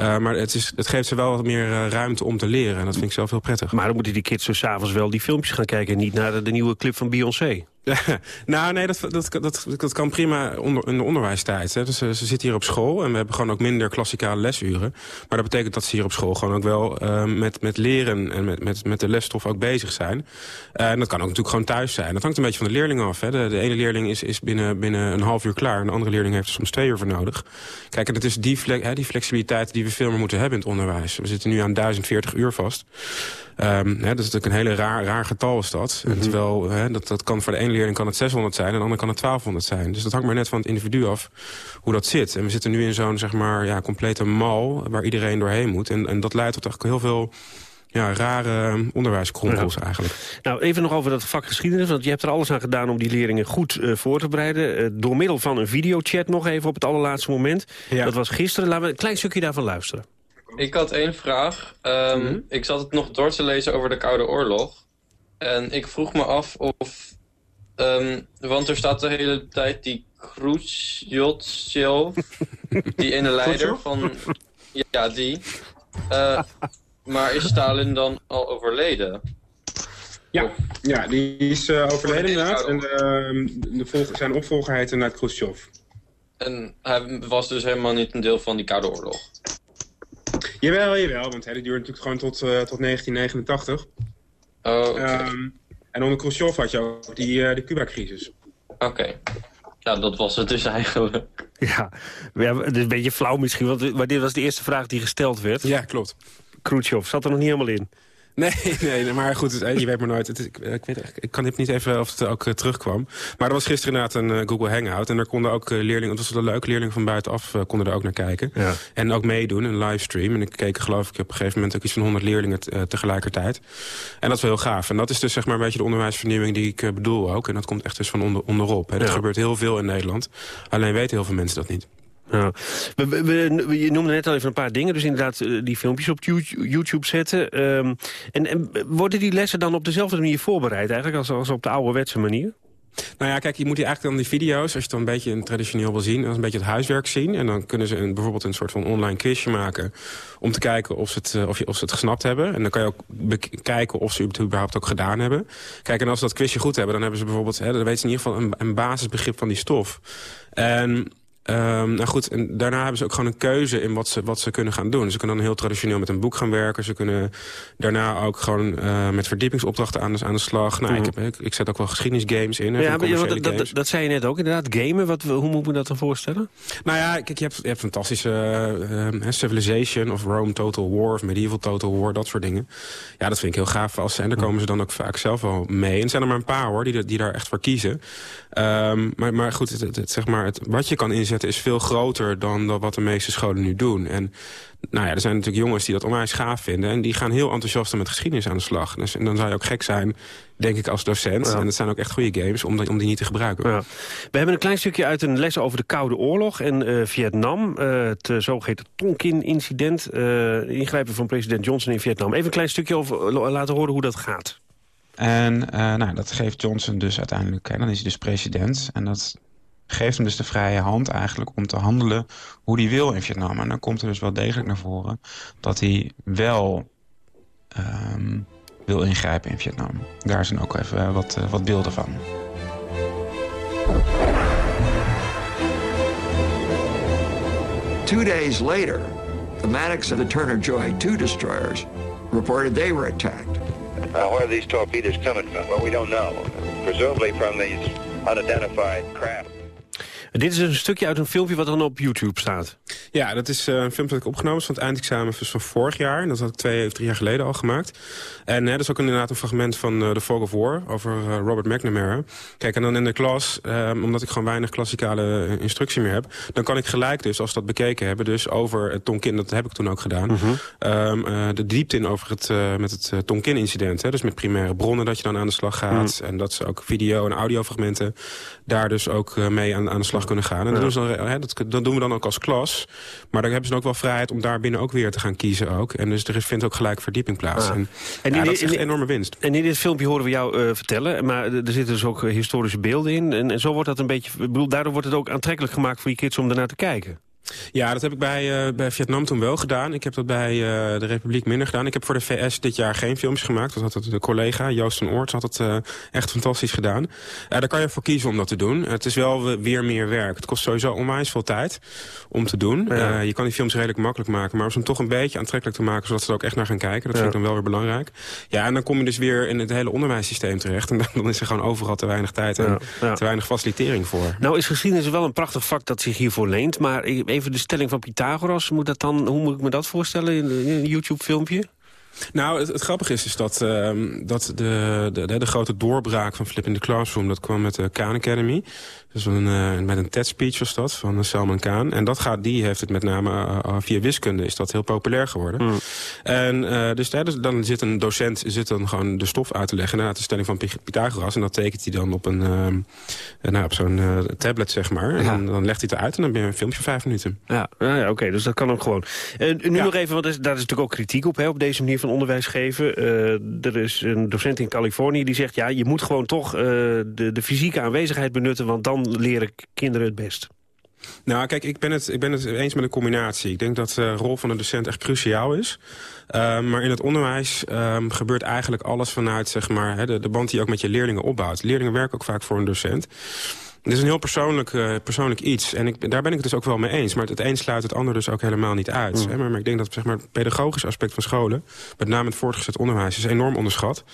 Uh, maar het, is, het geeft ze wel wat meer uh, ruimte om te leren. En dat vind ik zelf heel prettig. Maar dan moeten die kids dus s'avonds wel die filmpjes gaan kijken... en niet naar de, de nieuwe clip van Beyoncé. nou, nee, dat, dat, dat, dat kan prima onder, in de onderwijstijd. Hè. Dus ze, ze zitten hier op school en we hebben gewoon ook minder klassikale lesuren. Maar dat betekent dat ze hier op school gewoon ook wel uh, met, met leren... en met, met, met de lesstof ook bezig zijn. Uh, en dat kan ook natuurlijk gewoon thuis zijn. Dat hangt een beetje van de leerling af. Hè. De, de ene leerling is, is binnen, binnen een half uur klaar... en de andere leerling heeft er soms twee uur voor nodig. Kijk, en het is die, fle hè, die flexibiliteit die we veel meer moeten hebben in het onderwijs. We zitten nu aan 1040 uur vast. Um, hè, dat is natuurlijk een hele raar, raar getal is dat. Mm -hmm. Terwijl hè, dat, dat kan voor de ene leerling kan het 600 zijn en de andere kan het 1200 zijn. Dus dat hangt maar net van het individu af hoe dat zit. En we zitten nu in zo'n zeg maar, ja, complete mal waar iedereen doorheen moet. En, en dat leidt tot eigenlijk heel veel ja, rare onderwijskronkels ja. eigenlijk. Nou, even nog over dat vak geschiedenis. Want je hebt er alles aan gedaan om die leerlingen goed uh, voor te bereiden. Uh, door middel van een videochat nog even op het allerlaatste moment. Ja. Dat was gisteren. Laten we een klein stukje daarvan luisteren. Ik had één vraag. Um, mm -hmm. Ik zat het nog door te lezen over de Koude Oorlog. En ik vroeg me af of... Um, want er staat de hele tijd die Khrushchev, die ene leider van... Ja, die. Uh, maar is Stalin dan al overleden? Ja, ja die is uh, overleden inderdaad. En uh, de volg zijn opvolger heet inderdaad Khrushchev. En hij was dus helemaal niet een deel van die Koude Oorlog? Jawel, jawel, want die duurde natuurlijk gewoon tot, uh, tot 1989. Oh, okay. um, en onder Khrushchev had je ook die, uh, de Cuba-crisis. Oké. Okay. Ja, dat was het dus eigenlijk. Ja, ja het is een beetje flauw misschien, want maar dit was de eerste vraag die gesteld werd. Ja, klopt. Khrushchev zat er nog niet helemaal in. Nee, nee, maar goed, je weet maar nooit. Het, ik, ik, weet, ik kan niet even of het ook uh, terugkwam. Maar er was gisteren inderdaad een uh, Google Hangout. En daar konden ook uh, leerlingen, het was wel leuk, leerlingen van buitenaf konden er ook naar kijken. Ja. En ook meedoen, een livestream. En ik keek geloof ik op een gegeven moment ook iets van 100 leerlingen tegelijkertijd. En dat is wel heel gaaf. En dat is dus zeg maar een beetje de onderwijsvernieuwing die ik bedoel ook. En dat komt echt dus van onder, onderop. Hè. Dat ja. gebeurt heel veel in Nederland. Alleen weten heel veel mensen dat niet. Ja. We, we, je noemde net al even een paar dingen. Dus inderdaad uh, die filmpjes op YouTube zetten. Um, en, en, worden die lessen dan op dezelfde manier voorbereid eigenlijk als, als op de ouderwetse manier? Nou ja, kijk, je moet die eigenlijk dan die video's, als je het dan een beetje een traditioneel wil zien, als een beetje het huiswerk zien. En dan kunnen ze een, bijvoorbeeld een soort van online quizje maken om te kijken of ze, het, of, je, of ze het gesnapt hebben. En dan kan je ook bekijken of ze het überhaupt ook gedaan hebben. Kijk, en als ze dat quizje goed hebben, dan hebben ze bijvoorbeeld, hè, dan weten ze in ieder geval een, een basisbegrip van die stof. En Um, nou goed, en daarna hebben ze ook gewoon een keuze in wat ze, wat ze kunnen gaan doen. Ze kunnen dan heel traditioneel met een boek gaan werken. Ze kunnen daarna ook gewoon uh, met verdiepingsopdrachten aan de, aan de slag. Nou, mm. ik, heb, ik, ik, zet ook wel geschiedenisgames in. Hè, ja, maar, dat, dat, dat, zei je net ook inderdaad. Gamen, wat, hoe moet me dat dan voorstellen? Nou ja, kijk, je hebt, je hebt fantastische uh, uh, Civilization of Rome Total War of Medieval Total War, dat soort dingen. Ja, dat vind ik heel gaaf als ze. En daar komen ze dan ook vaak zelf wel mee. En er zijn er maar een paar hoor, die, die daar echt voor kiezen. Um, maar, maar goed, het, zeg maar, het, wat je kan inzetten is veel groter dan wat de meeste scholen nu doen. En nou ja, er zijn natuurlijk jongens die dat onwijs gaaf vinden... en die gaan heel enthousiast met geschiedenis aan de slag. Dus, en dan zou je ook gek zijn, denk ik, als docent. Ja. En het zijn ook echt goede games om, die, om die niet te gebruiken. Ja. We hebben een klein stukje uit een les over de Koude Oorlog en uh, Vietnam. Uh, het uh, zogeheten Tonkin-incident. ingrijpen van president Johnson in Vietnam. Even een klein stukje over laten horen hoe dat gaat. En nou, dat geeft Johnson dus uiteindelijk... dan is hij dus president. En dat geeft hem dus de vrije hand eigenlijk om te handelen hoe hij wil in Vietnam. En dan komt er dus wel degelijk naar voren dat hij wel um, wil ingrijpen in Vietnam. Daar zijn ook even wat, uh, wat beelden van. Two days later, the Maddox and the Turner Joy 2 destroyers reported they were attacked. Uh, where are these torpedoes coming from? Well, we don't know. Presumably from these unidentified craft. Dit is een stukje uit een filmpje wat dan op YouTube staat. Ja, dat is uh, een filmpje dat ik opgenomen van het eindexamen van vorig jaar. Dat had ik twee of drie jaar geleden al gemaakt. En uh, dat is ook inderdaad een fragment van uh, The Fog of War over Robert McNamara. Kijk, en dan in de klas, omdat ik gewoon weinig klassikale instructie meer heb... dan kan ik gelijk dus, als we dat bekeken hebben, dus over het Tonkin... dat heb ik toen ook gedaan, -huh. um, de diepte in over het, met het Tonkin-incident. Dus met primaire bronnen dat je dan aan de slag gaat. -huh. En dat ze ook video- en audiofragmenten daar dus ook mee aan, aan de slag kunnen gaan. En dat, doen dan, hè, dat, dat, doen we dan ook als klas. Maar dan hebben ze ook wel vrijheid om daar binnen ook weer te gaan kiezen. Ook. En dus er vindt ook gelijk verdieping plaats. En, dat is echt een enorme winst. En in dit filmpje horen we jou uh, vertellen. Maar er zitten dus ook historische beelden in. En, en zo wordt dat een beetje... Bedoel, daardoor wordt het ook aantrekkelijk gemaakt voor die kids om ernaar te kijken. Ja, dat heb ik bij, uh, bij Vietnam toen wel gedaan. Ik heb dat bij uh, de Republiek minder gedaan. Ik heb voor de VS dit jaar geen films gemaakt. Dat had de collega, Joost van Oort, had het uh, echt fantastisch gedaan. daar kan je voor kiezen om dat te doen. Het is wel weer meer werk. Het kost sowieso onwijs veel tijd om te doen. Ja. je kan die films redelijk makkelijk maken. Maar om ze toch een beetje aantrekkelijk te maken... zodat ze er ook echt naar gaan kijken. Dat ja. vind ik dan wel weer belangrijk. Ja, en dan kom je dus weer in het hele onderwijssysteem terecht. En dan, dan is er gewoon overal te weinig tijd en ja. te weinig facilitering voor. Nou is geschiedenis wel een prachtig vak dat zich hiervoor leent. Maar even de stelling van Pythagoras, moet dat dan, hoe moet ik me dat voorstellen in een YouTube-filmpje? Nou, het, het, grappige is, is dat, uh, dat de, de, de, grote doorbraak van Flip in the Classroom... dat kwam met de Khan Academy. Dus een, uh, met een TED-speech was dat, van uh, Salman Khan. En dat gaat, die heeft het met name uh, via wiskunde is dat heel populair geworden. Mm. En dus, dus, dan zit een docent zit dan gewoon de stof uit te leggen... naar de stelling van Pythagoras. En dat tekent hij dan op, een, nou, op zo'n tablet, zeg maar. En dan, dan, legt hij het eruit en dan ben je een filmpje van vijf minuten. Ja, ja, oké, dus dat kan ook gewoon. nu ja. nog even, want daar is natuurlijk ook kritiek op, hè, op deze manier van onderwijs geven. er is een docent in Californië die zegt... ja, je moet gewoon toch de, de fysieke aanwezigheid benutten... want dan leren kinderen het best? Nou, kijk, ik ben, het, ik ben het eens met een combinatie. Ik denk dat de rol van de docent echt cruciaal is. Maar in het onderwijs um, gebeurt eigenlijk alles vanuit zeg maar, de, de band die je ook met je leerlingen opbouwt. Leerlingen werken ook vaak voor een docent. Het is een heel persoonlijk, uh, persoonlijk iets. En ik, daar ben ik het dus ook wel mee eens. Maar het een sluit het ander dus ook helemaal niet uit. Mm. Hè? Maar, maar, ik denk dat zeg maar, het pedagogisch aspect van scholen... met name het voortgezet onderwijs, is enorm onderschat.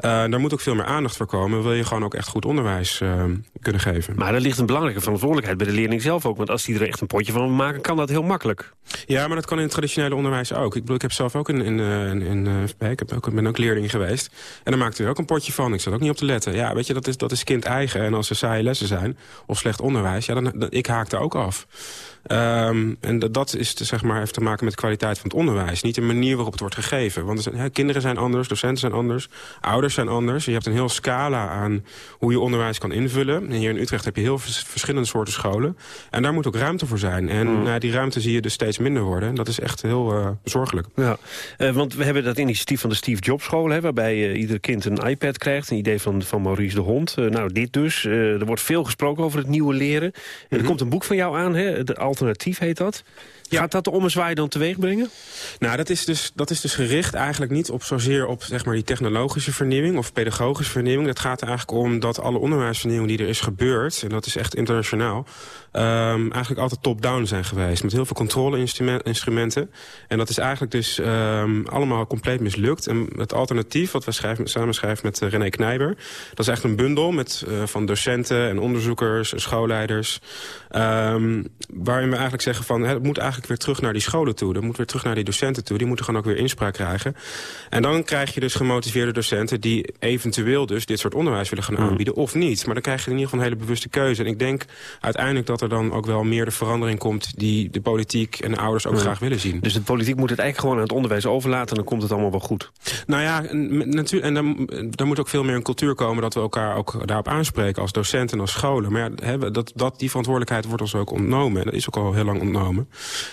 Uh, daar moet ook veel meer aandacht voor komen. Wil je gewoon ook echt goed onderwijs uh, kunnen geven. Maar er ligt een belangrijke verantwoordelijkheid bij de leerling zelf ook. Want als die er echt een potje van wil maken, kan dat heel makkelijk. Ja, maar dat kan in het traditionele onderwijs ook. Ik bedoel, ik heb zelf ook in, in, in, in ik heb ook, ben ook leerling geweest. En dan maakte er ook een potje van. Ik zat ook niet op te letten. Ja, weet je, dat is, dat is kind eigen. En als er saaie lessen zijn, of slecht onderwijs, ja, dan, dan ik haakte ook af. Um, en dat, dat is zeg maar, heeft te maken met de kwaliteit van het onderwijs. Niet de manier waarop het wordt gegeven. Want zijn, kinderen zijn anders, docenten zijn anders, ouders zijn anders. Je hebt een heel scala aan hoe je onderwijs kan invullen. En hier in Utrecht heb je heel verschillende soorten scholen. En daar moet ook ruimte voor zijn. En mm. nou, die ruimte zie je dus steeds minder worden. En dat is echt heel uh, zorgelijk. Ja, uh, want we hebben dat initiatief van de Steve Jobs school... Hè, waarbij uh, ieder kind een iPad krijgt. Een idee van, van Maurice de Hond. nou, dit dus. er wordt veel gesproken over het nieuwe leren. En er mm -hmm. komt een boek van jou aan, hè, de alternatief heet dat. Ja. Gaat dat de ommezwaai dan teweeg brengen? Nou, dat is, dus, dat is dus gericht eigenlijk niet op zozeer op zeg maar, die technologische vernieuwing of pedagogische vernieuwing. Dat gaat er eigenlijk om dat alle onderwijsvernieuwing die er is gebeurd, en dat is echt internationaal, um, eigenlijk altijd top-down zijn geweest. Met heel veel controle-instrumenten. En dat is eigenlijk dus um, allemaal compleet mislukt. En het alternatief wat we schrijven, samen schrijven met uh, René Knijber... dat is echt een bundel met, uh, van docenten en onderzoekers, schoolleiders... Um, waarin we eigenlijk zeggen van... het moet eigenlijk weer terug naar die scholen toe. Dat moet weer terug naar die docenten toe. Die moeten gewoon ook weer inspraak krijgen. En dan krijg je dus gemotiveerde docenten... die eventueel dus dit soort onderwijs willen gaan aanbieden of niet. Maar dan krijg je in ieder geval een hele bewuste keuze. En ik denk uiteindelijk dat er dan ook wel meer de verandering komt... die de politiek en de ouders ook graag willen zien. Dus de politiek moet het eigenlijk gewoon aan het onderwijs overlaten... en dan komt het allemaal wel goed. Nou ja, natuurlijk. En dan, dan moet ook veel meer een cultuur komen... dat we elkaar ook daarop aanspreken als docenten en als scholen. Maar ja, dat, dat, die verantwoordelijkheid wordt ons ook ontnomen. En dat is ook al heel lang ontnomen.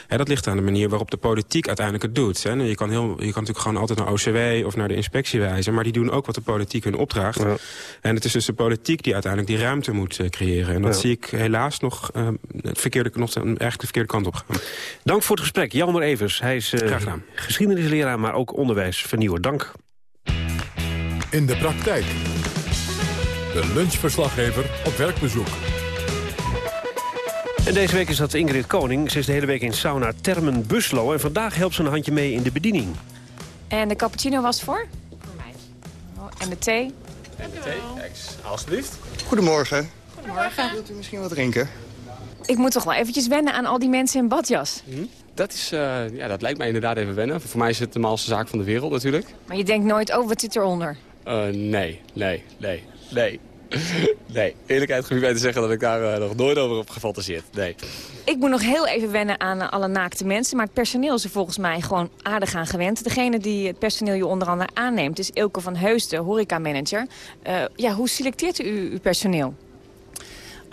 Hè, dat ligt aan de manier waarop de politiek uiteindelijk het doet. Hè. Je, kan heel, je kan natuurlijk gewoon altijd naar OCW of naar de inspectie wijzen... maar die doen ook wat de politiek hun opdraagt. Ja. En het is dus de politiek die uiteindelijk die ruimte moet uh, creëren. En dat ja. zie ik helaas nog, uh, het verkeerde, nog eigenlijk de verkeerde kant op gaan. Dank voor het gesprek. Jelmer Evers. Hij is uh, geschiedenisleraar, maar ook onderwijsvernieuwer. Dank. In de praktijk. De lunchverslaggever op werkbezoek. En deze week is dat Ingrid Koning. Ze is de hele week in sauna Termen Buslo. En vandaag helpt ze een handje mee in de bediening. En de cappuccino was voor? Voor mij. Oh, en de thee? En de thee, alsjeblieft. Goedemorgen. Goedemorgen. Wilt u misschien wat drinken? Ik moet toch wel eventjes wennen aan al die mensen in badjas. Hm? Dat, is, uh, ja, dat lijkt mij inderdaad even wennen. Voor mij is het de maalste zaak van de wereld natuurlijk. Maar je denkt nooit, oh, wat zit eronder? Uh, nee, nee, nee, nee. Nee, eerlijkheid gebied mij te zeggen dat ik daar uh, nog nooit over heb gefantaseerd. Nee. Ik moet nog heel even wennen aan uh, alle naakte mensen. Maar het personeel is er volgens mij gewoon aardig aan gewend. Degene die het personeel je onder andere aanneemt is Ilke van Heusden, horecamanager. Uh, ja, hoe selecteert u uw personeel?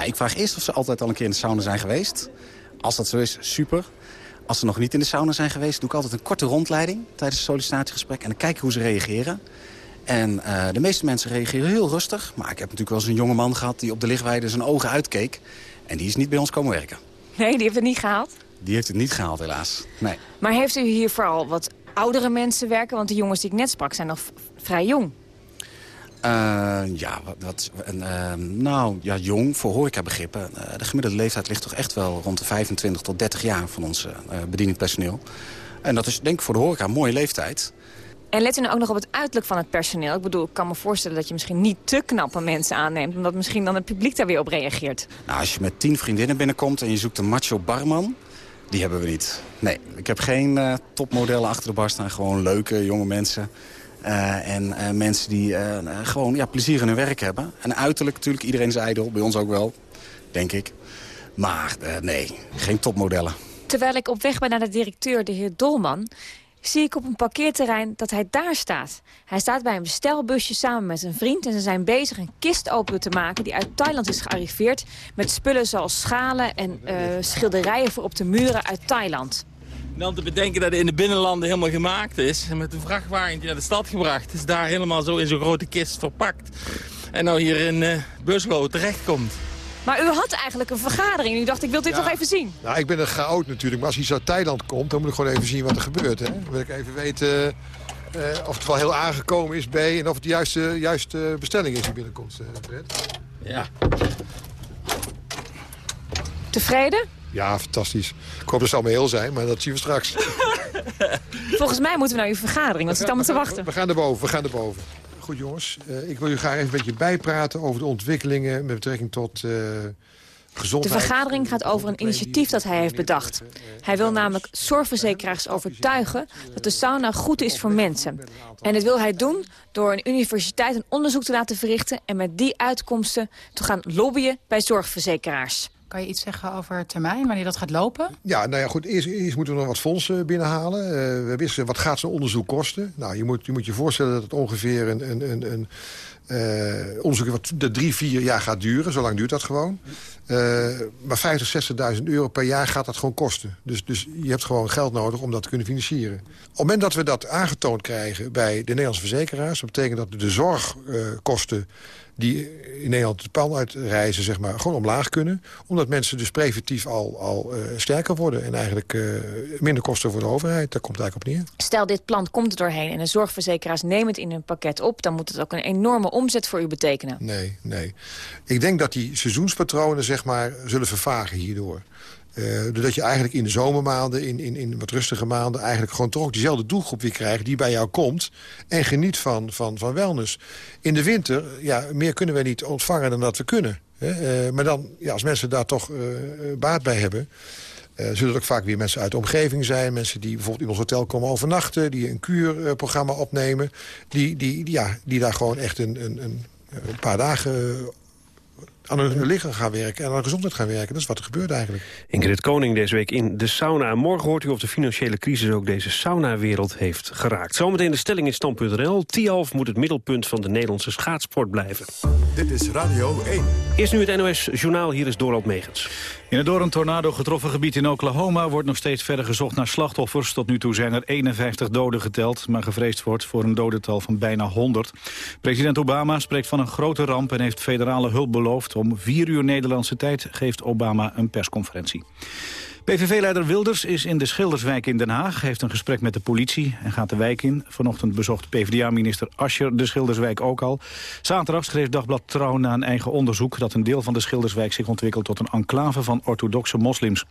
Ik vraag eerst of ze altijd al een keer in de sauna zijn geweest. Als dat zo is, super. Als ze nog niet in de sauna zijn geweest, doe ik altijd een korte rondleiding tijdens het sollicitatiegesprek. En dan kijk ik hoe ze reageren. En uh, de meeste mensen reageren heel rustig. Maar ik heb natuurlijk wel eens een jonge man gehad die op de lichtweide zijn ogen uitkeek. En die is niet bij ons komen werken. Nee, die heeft het niet gehaald? die heeft het niet gehaald helaas. Nee. Maar heeft u hier vooral wat oudere mensen werken? Want de jongens die ik net sprak zijn nog vrij jong. Uh, ja, wat, wat uh, nou, ja, jong voor horecabegrippen. Uh, de gemiddelde leeftijd ligt toch echt wel rond de 25 tot 30 jaar van ons bedieningspersoneel. En dat is denk ik voor de horeca een mooie leeftijd. En let u nou ook nog op het uiterlijk van het personeel. Ik bedoel, ik kan me voorstellen dat je misschien niet te knappe mensen aanneemt... omdat misschien dan het publiek daar weer op reageert. Nou, als je met tien vriendinnen binnenkomt en je zoekt een macho barman... die hebben we niet. Nee, ik heb geen topmodellen achter de bar staan. Gewoon leuke, jonge mensen... Uh, en uh, mensen die uh, gewoon ja, plezier in hun werk hebben. En uiterlijk natuurlijk, iedereen is ijdel. Bij ons ook wel, denk ik. Maar nee, geen topmodellen. Terwijl ik op weg ben naar de directeur, de heer Dolman... zie ik op een parkeerterrein dat hij daar staat. Hij staat bij een bestelbusje samen met zijn vriend... en ze zijn bezig een kist open te maken die uit Thailand is gearriveerd... met spullen zoals schalen en schilderijen voor op de muren uit Thailand dan te bedenken dat het in de binnenlanden helemaal gemaakt is. En met een vrachtwagentje naar de stad gebracht. Is daar helemaal zo in zo'n grote kist verpakt. En nou hier in uh, Buslo terechtkomt. Maar u had eigenlijk een vergadering. U dacht, ik wil dit toch even zien. Nou, ik ben een chaot natuurlijk. Maar als hij uit Thailand komt, dan moet ik gewoon even zien wat er gebeurt. Hè? Dan wil ik even weten uh, of het wel heel aangekomen is, B. En of het de juiste, juiste bestelling is die binnenkomt, uh, Fred. Ja. Tevreden? Ja, fantastisch. Ik hoop dat ze allemaal heel zijn, maar dat zien we straks. Volgens mij moeten we naar uw vergadering, want ze zit allemaal te wachten. We gaan erboven, we gaan erboven. Goed jongens, uh, ik wil u graag even een beetje bijpraten over de ontwikkelingen... met betrekking tot uh, gezondheid. De vergadering gaat over een initiatief dat hij heeft bedacht. Hij wil namelijk zorgverzekeraars overtuigen dat de sauna goed is voor mensen. En dit wil hij doen door een universiteit een onderzoek te laten verrichten... en met die uitkomsten te gaan lobbyen bij zorgverzekeraars. Kan je iets zeggen over termijn, wanneer dat gaat lopen? Ja, nou ja, goed. Eerst, eerst moeten we nog wat fondsen binnenhalen. Uh, we wisten, wat gaat zo'n onderzoek kosten? Nou, je moet, je moet je voorstellen dat het ongeveer een, een, een, een uh, onderzoek wat de drie, vier jaar gaat duren. Zo lang duurt dat gewoon. Uh, maar 50, 60.000 euro per jaar gaat dat gewoon kosten. Dus, dus je hebt gewoon geld nodig om dat te kunnen financieren. Op het moment dat we dat aangetoond krijgen bij de Nederlandse verzekeraars... dat betekent dat de zorgkosten die in Nederland de pan uitreizen, zeg maar, gewoon omlaag kunnen. Omdat mensen dus preventief al, al uh, sterker worden. En eigenlijk uh, minder kosten voor de overheid. Daar komt het eigenlijk op neer. Stel, dit plan komt er doorheen en de zorgverzekeraars nemen het in hun pakket op... dan moet het ook een enorme omzet voor u betekenen. Nee, nee. Ik denk dat die seizoenspatronen, zeg maar, zullen vervagen hierdoor. Uh, doordat je eigenlijk in de zomermaanden, in, in, in wat rustige maanden... eigenlijk gewoon toch diezelfde doelgroep weer krijgt die bij jou komt... en geniet van, van, van wellness. In de winter, ja, meer kunnen we niet ontvangen dan dat we kunnen. Hè? Uh, maar dan, ja, als mensen daar toch uh, baat bij hebben... zullen het ook vaak weer mensen uit de omgeving zijn. Mensen die bijvoorbeeld in ons hotel komen overnachten... die een kuurprogramma opnemen. Die, die, die, ja, die daar gewoon echt een, een, een paar dagen aan hun lichaam gaan werken en aan hun gezondheid gaan werken. Dat is wat er gebeurt eigenlijk. Ingrid Koning deze week in de sauna. Morgen hoort u of de financiële crisis ook deze saunawereld heeft geraakt. Zometeen de stelling in stand.nl. Tialf moet het middelpunt van de Nederlandse schaatsport blijven. Dit is Radio 1. Eerst nu het NOS Journaal. Hier is Dorald Megens. In het door een tornado getroffen gebied in Oklahoma wordt nog steeds verder gezocht naar slachtoffers. Tot nu toe zijn er 51 doden geteld, maar gevreesd wordt voor een dodental van bijna 100. President Obama spreekt van een grote ramp en heeft federale hulp beloofd. Om vier uur Nederlandse tijd geeft Obama een persconferentie. PVV-leider Wilders is in de Schilderswijk in Den Haag, heeft een gesprek met de politie en gaat de wijk in. Vanochtend bezocht PvdA-minister Ascher de Schilderswijk ook al. Zaterdag schreef Dagblad Trouw na een eigen onderzoek dat een deel van de Schilderswijk zich ontwikkelt tot een enclave van orthodoxe moslims.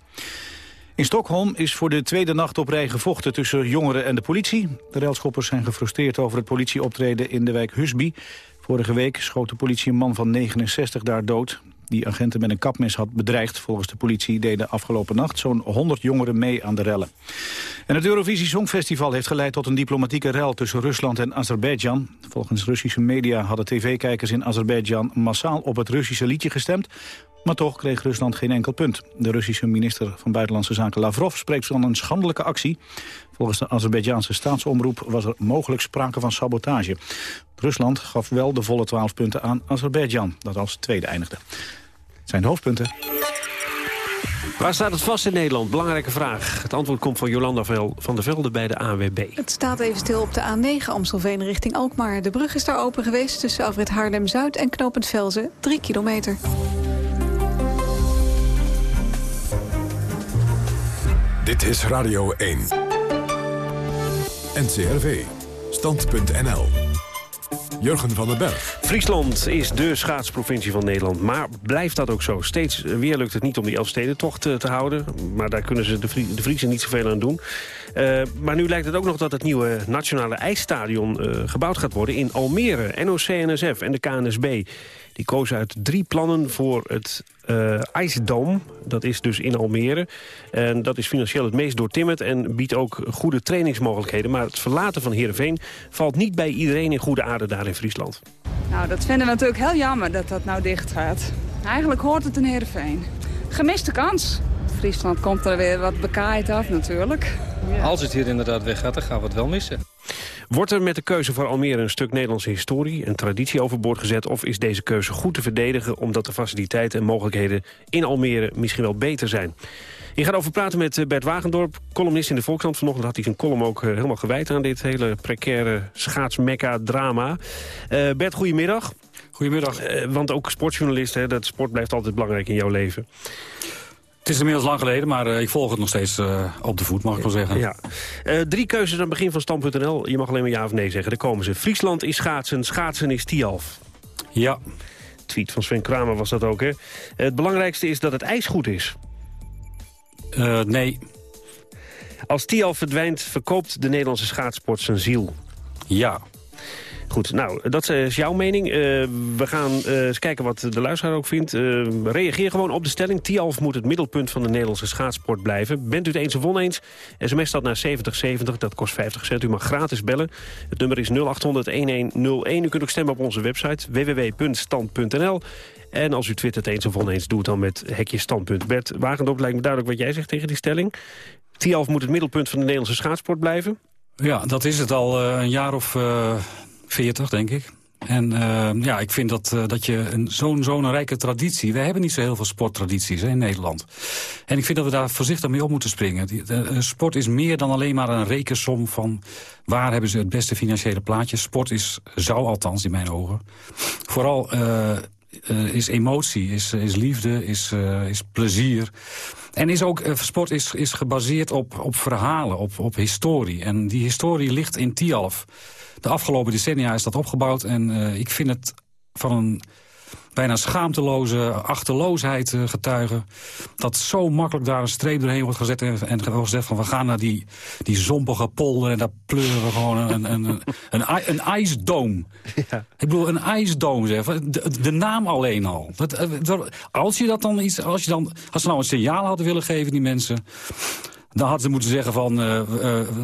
In Stockholm is voor de tweede nacht op rij gevochten tussen jongeren en de politie. De railschoppers zijn gefrustreerd over het politieoptreden in de wijk Husby. Vorige week schoot de politie een man van 69 daar dood die agenten met een kapmes had bedreigd. Volgens de politie deden afgelopen nacht zo'n 100 jongeren mee aan de rellen. En het Eurovisie Songfestival heeft geleid tot een diplomatieke rel tussen Rusland en Azerbeidzjan. Volgens Russische media hadden tv-kijkers in Azerbeidzjan massaal op het Russische liedje gestemd. Maar toch kreeg Rusland geen enkel punt. De Russische minister van Buitenlandse Zaken Lavrov spreekt van een schandelijke actie. Volgens de Azerbeidzjaanse staatsomroep was er mogelijk sprake van sabotage. Rusland gaf wel de volle 12 punten aan Azerbeidzjan, dat als tweede eindigde zijn de hoofdpunten. Waar staat het vast in Nederland? Belangrijke vraag. Het antwoord komt van Jolanda van der Velde bij de ANWB. Het staat even stil op de A9 Amstelveen richting Alkmaar. De brug is daar open geweest tussen afrit Haarlem-Zuid en Knopend Velzen. 3 kilometer. Dit is Radio 1. NCRV. Stand.nl. Jurgen van den Berg. Friesland is de schaatsprovincie van Nederland. Maar blijft dat ook zo? Steeds weer lukt het niet om die Elfstedentocht te, te houden. Maar daar kunnen ze de, Frie de Friesen niet zoveel aan doen. Uh, maar nu lijkt het ook nog dat het nieuwe nationale ijsstadion uh, gebouwd gaat worden in Almere. NOC-NSF en de KNSB. Die kozen uit drie plannen voor het uh. Dat is dus in Almere. En dat is financieel het meest doortimmerd en biedt ook goede trainingsmogelijkheden. Maar het verlaten van Heerenveen valt niet bij iedereen in goede aarde daar in Friesland. Nou, dat vinden we natuurlijk heel jammer dat dat nou dicht gaat. Eigenlijk hoort het in Heerenveen. Gemiste kans. Friesland komt er weer wat bekaaid af natuurlijk. Ja. Als het hier inderdaad weggaat, dan gaan we het wel missen. Wordt er met de keuze voor Almere een stuk Nederlandse historie en traditie overboord gezet... of is deze keuze goed te verdedigen omdat de faciliteiten en mogelijkheden in Almere misschien wel beter zijn? Je gaat over praten met eh, Bert Wagendorp, columnist in de Volkskrant. Vanochtend had hij zijn column ook eh, helemaal gewijd aan dit hele precaire schaatsmekka-drama. Uh, Bert, goedemiddag. Goedemiddag. Uh, want ook sportjournalist, hè, dat sport blijft altijd belangrijk in jouw leven. Het is inmiddels lang geleden, maar uh, ik volg het nog steeds uh, op de voet, mag ik wel zeggen. Ja. Uh, drie keuzes aan het begin van Stand.nl. Je mag alleen maar ja of nee zeggen. Daar komen ze. Friesland is schaatsen, schaatsen is Tialf. Ja. Tweet van Sven Kramer was dat ook, hè? het belangrijkste is dat het ijs goed is. nee. Als Tialf verdwijnt, verkoopt de Nederlandse schaatsport zijn ziel. Ja. Goed, nou, dat is jouw mening. Uh, we gaan uh, eens kijken wat de luisteraar ook vindt. Uh, reageer gewoon op de stelling. Tialf moet het middelpunt van de Nederlandse schaatsport blijven. Bent u het eens of oneens? SMS staat naar 7070, dat kost 50 cent. U mag gratis bellen. Het nummer is 0800-1101. U kunt ook stemmen op onze website www.stand.nl. En als u twittert eens of oneens, doe het dan met hekje standpunt. Bert lijkt me duidelijk wat jij zegt tegen die stelling. Tialf moet het middelpunt van de Nederlandse schaatsport blijven. Ja, dat is het al een jaar of 40, denk ik. En uh, ja, ik vind dat, uh, dat je zo'n zo'n rijke traditie... We hebben niet zo heel veel sporttradities in Nederland. En ik vind dat we daar voorzichtig mee op moeten springen. Die, de, sport is meer dan alleen maar een rekensom van... waar hebben ze het beste financiële plaatje. Sport is, zou althans in mijn ogen... vooral is emotie, is, is liefde, is, is plezier... En is ook, sport is, is gebaseerd op, op verhalen, op, op historie. En die historie ligt in Tialf. De afgelopen decennia is dat opgebouwd. En uh, ik vind het van een bijna schaamteloze achterloosheid uh, getuigen. Dat zo makkelijk daar een streep doorheen wordt gezet. En, en wordt gezegd van we gaan naar die, die zompige polder en daar pleuren we gewoon een, een, een, een, een ijsdoom. Ja. Ik bedoel, een ijsdoom zeg. De, de naam alleen al. Dat, als je dat dan iets, als je dan, als ze nou een signaal hadden willen geven, die mensen dan hadden ze moeten zeggen van, uh, uh,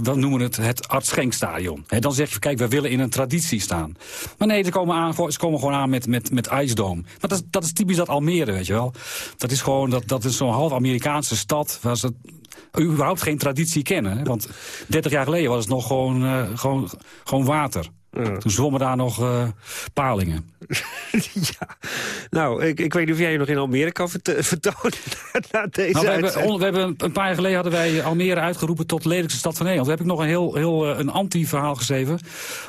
we noemen het het Art Schenkstadion. dan zeg je, kijk, we willen in een traditie staan. Maar nee, ze komen, aan, ze komen gewoon aan met, met, met IJsdoom. Maar dat is, dat is typisch dat Almere, weet je wel. Dat is gewoon, dat, dat is zo'n half Amerikaanse stad... waar ze überhaupt geen traditie kennen. Want 30 jaar geleden was het nog gewoon, uh, gewoon, gewoon water. Ja. Toen zwommen daar nog uh, palingen. ja, nou, ik, ik weet niet of jij je nog in Almere kan vertonen na deze nou, we, hebben, we hebben een paar jaar geleden hadden wij Almere uitgeroepen tot lelijkste stad van Nederland. Daar heb ik nog een heel, heel uh, een anti-verhaal geschreven.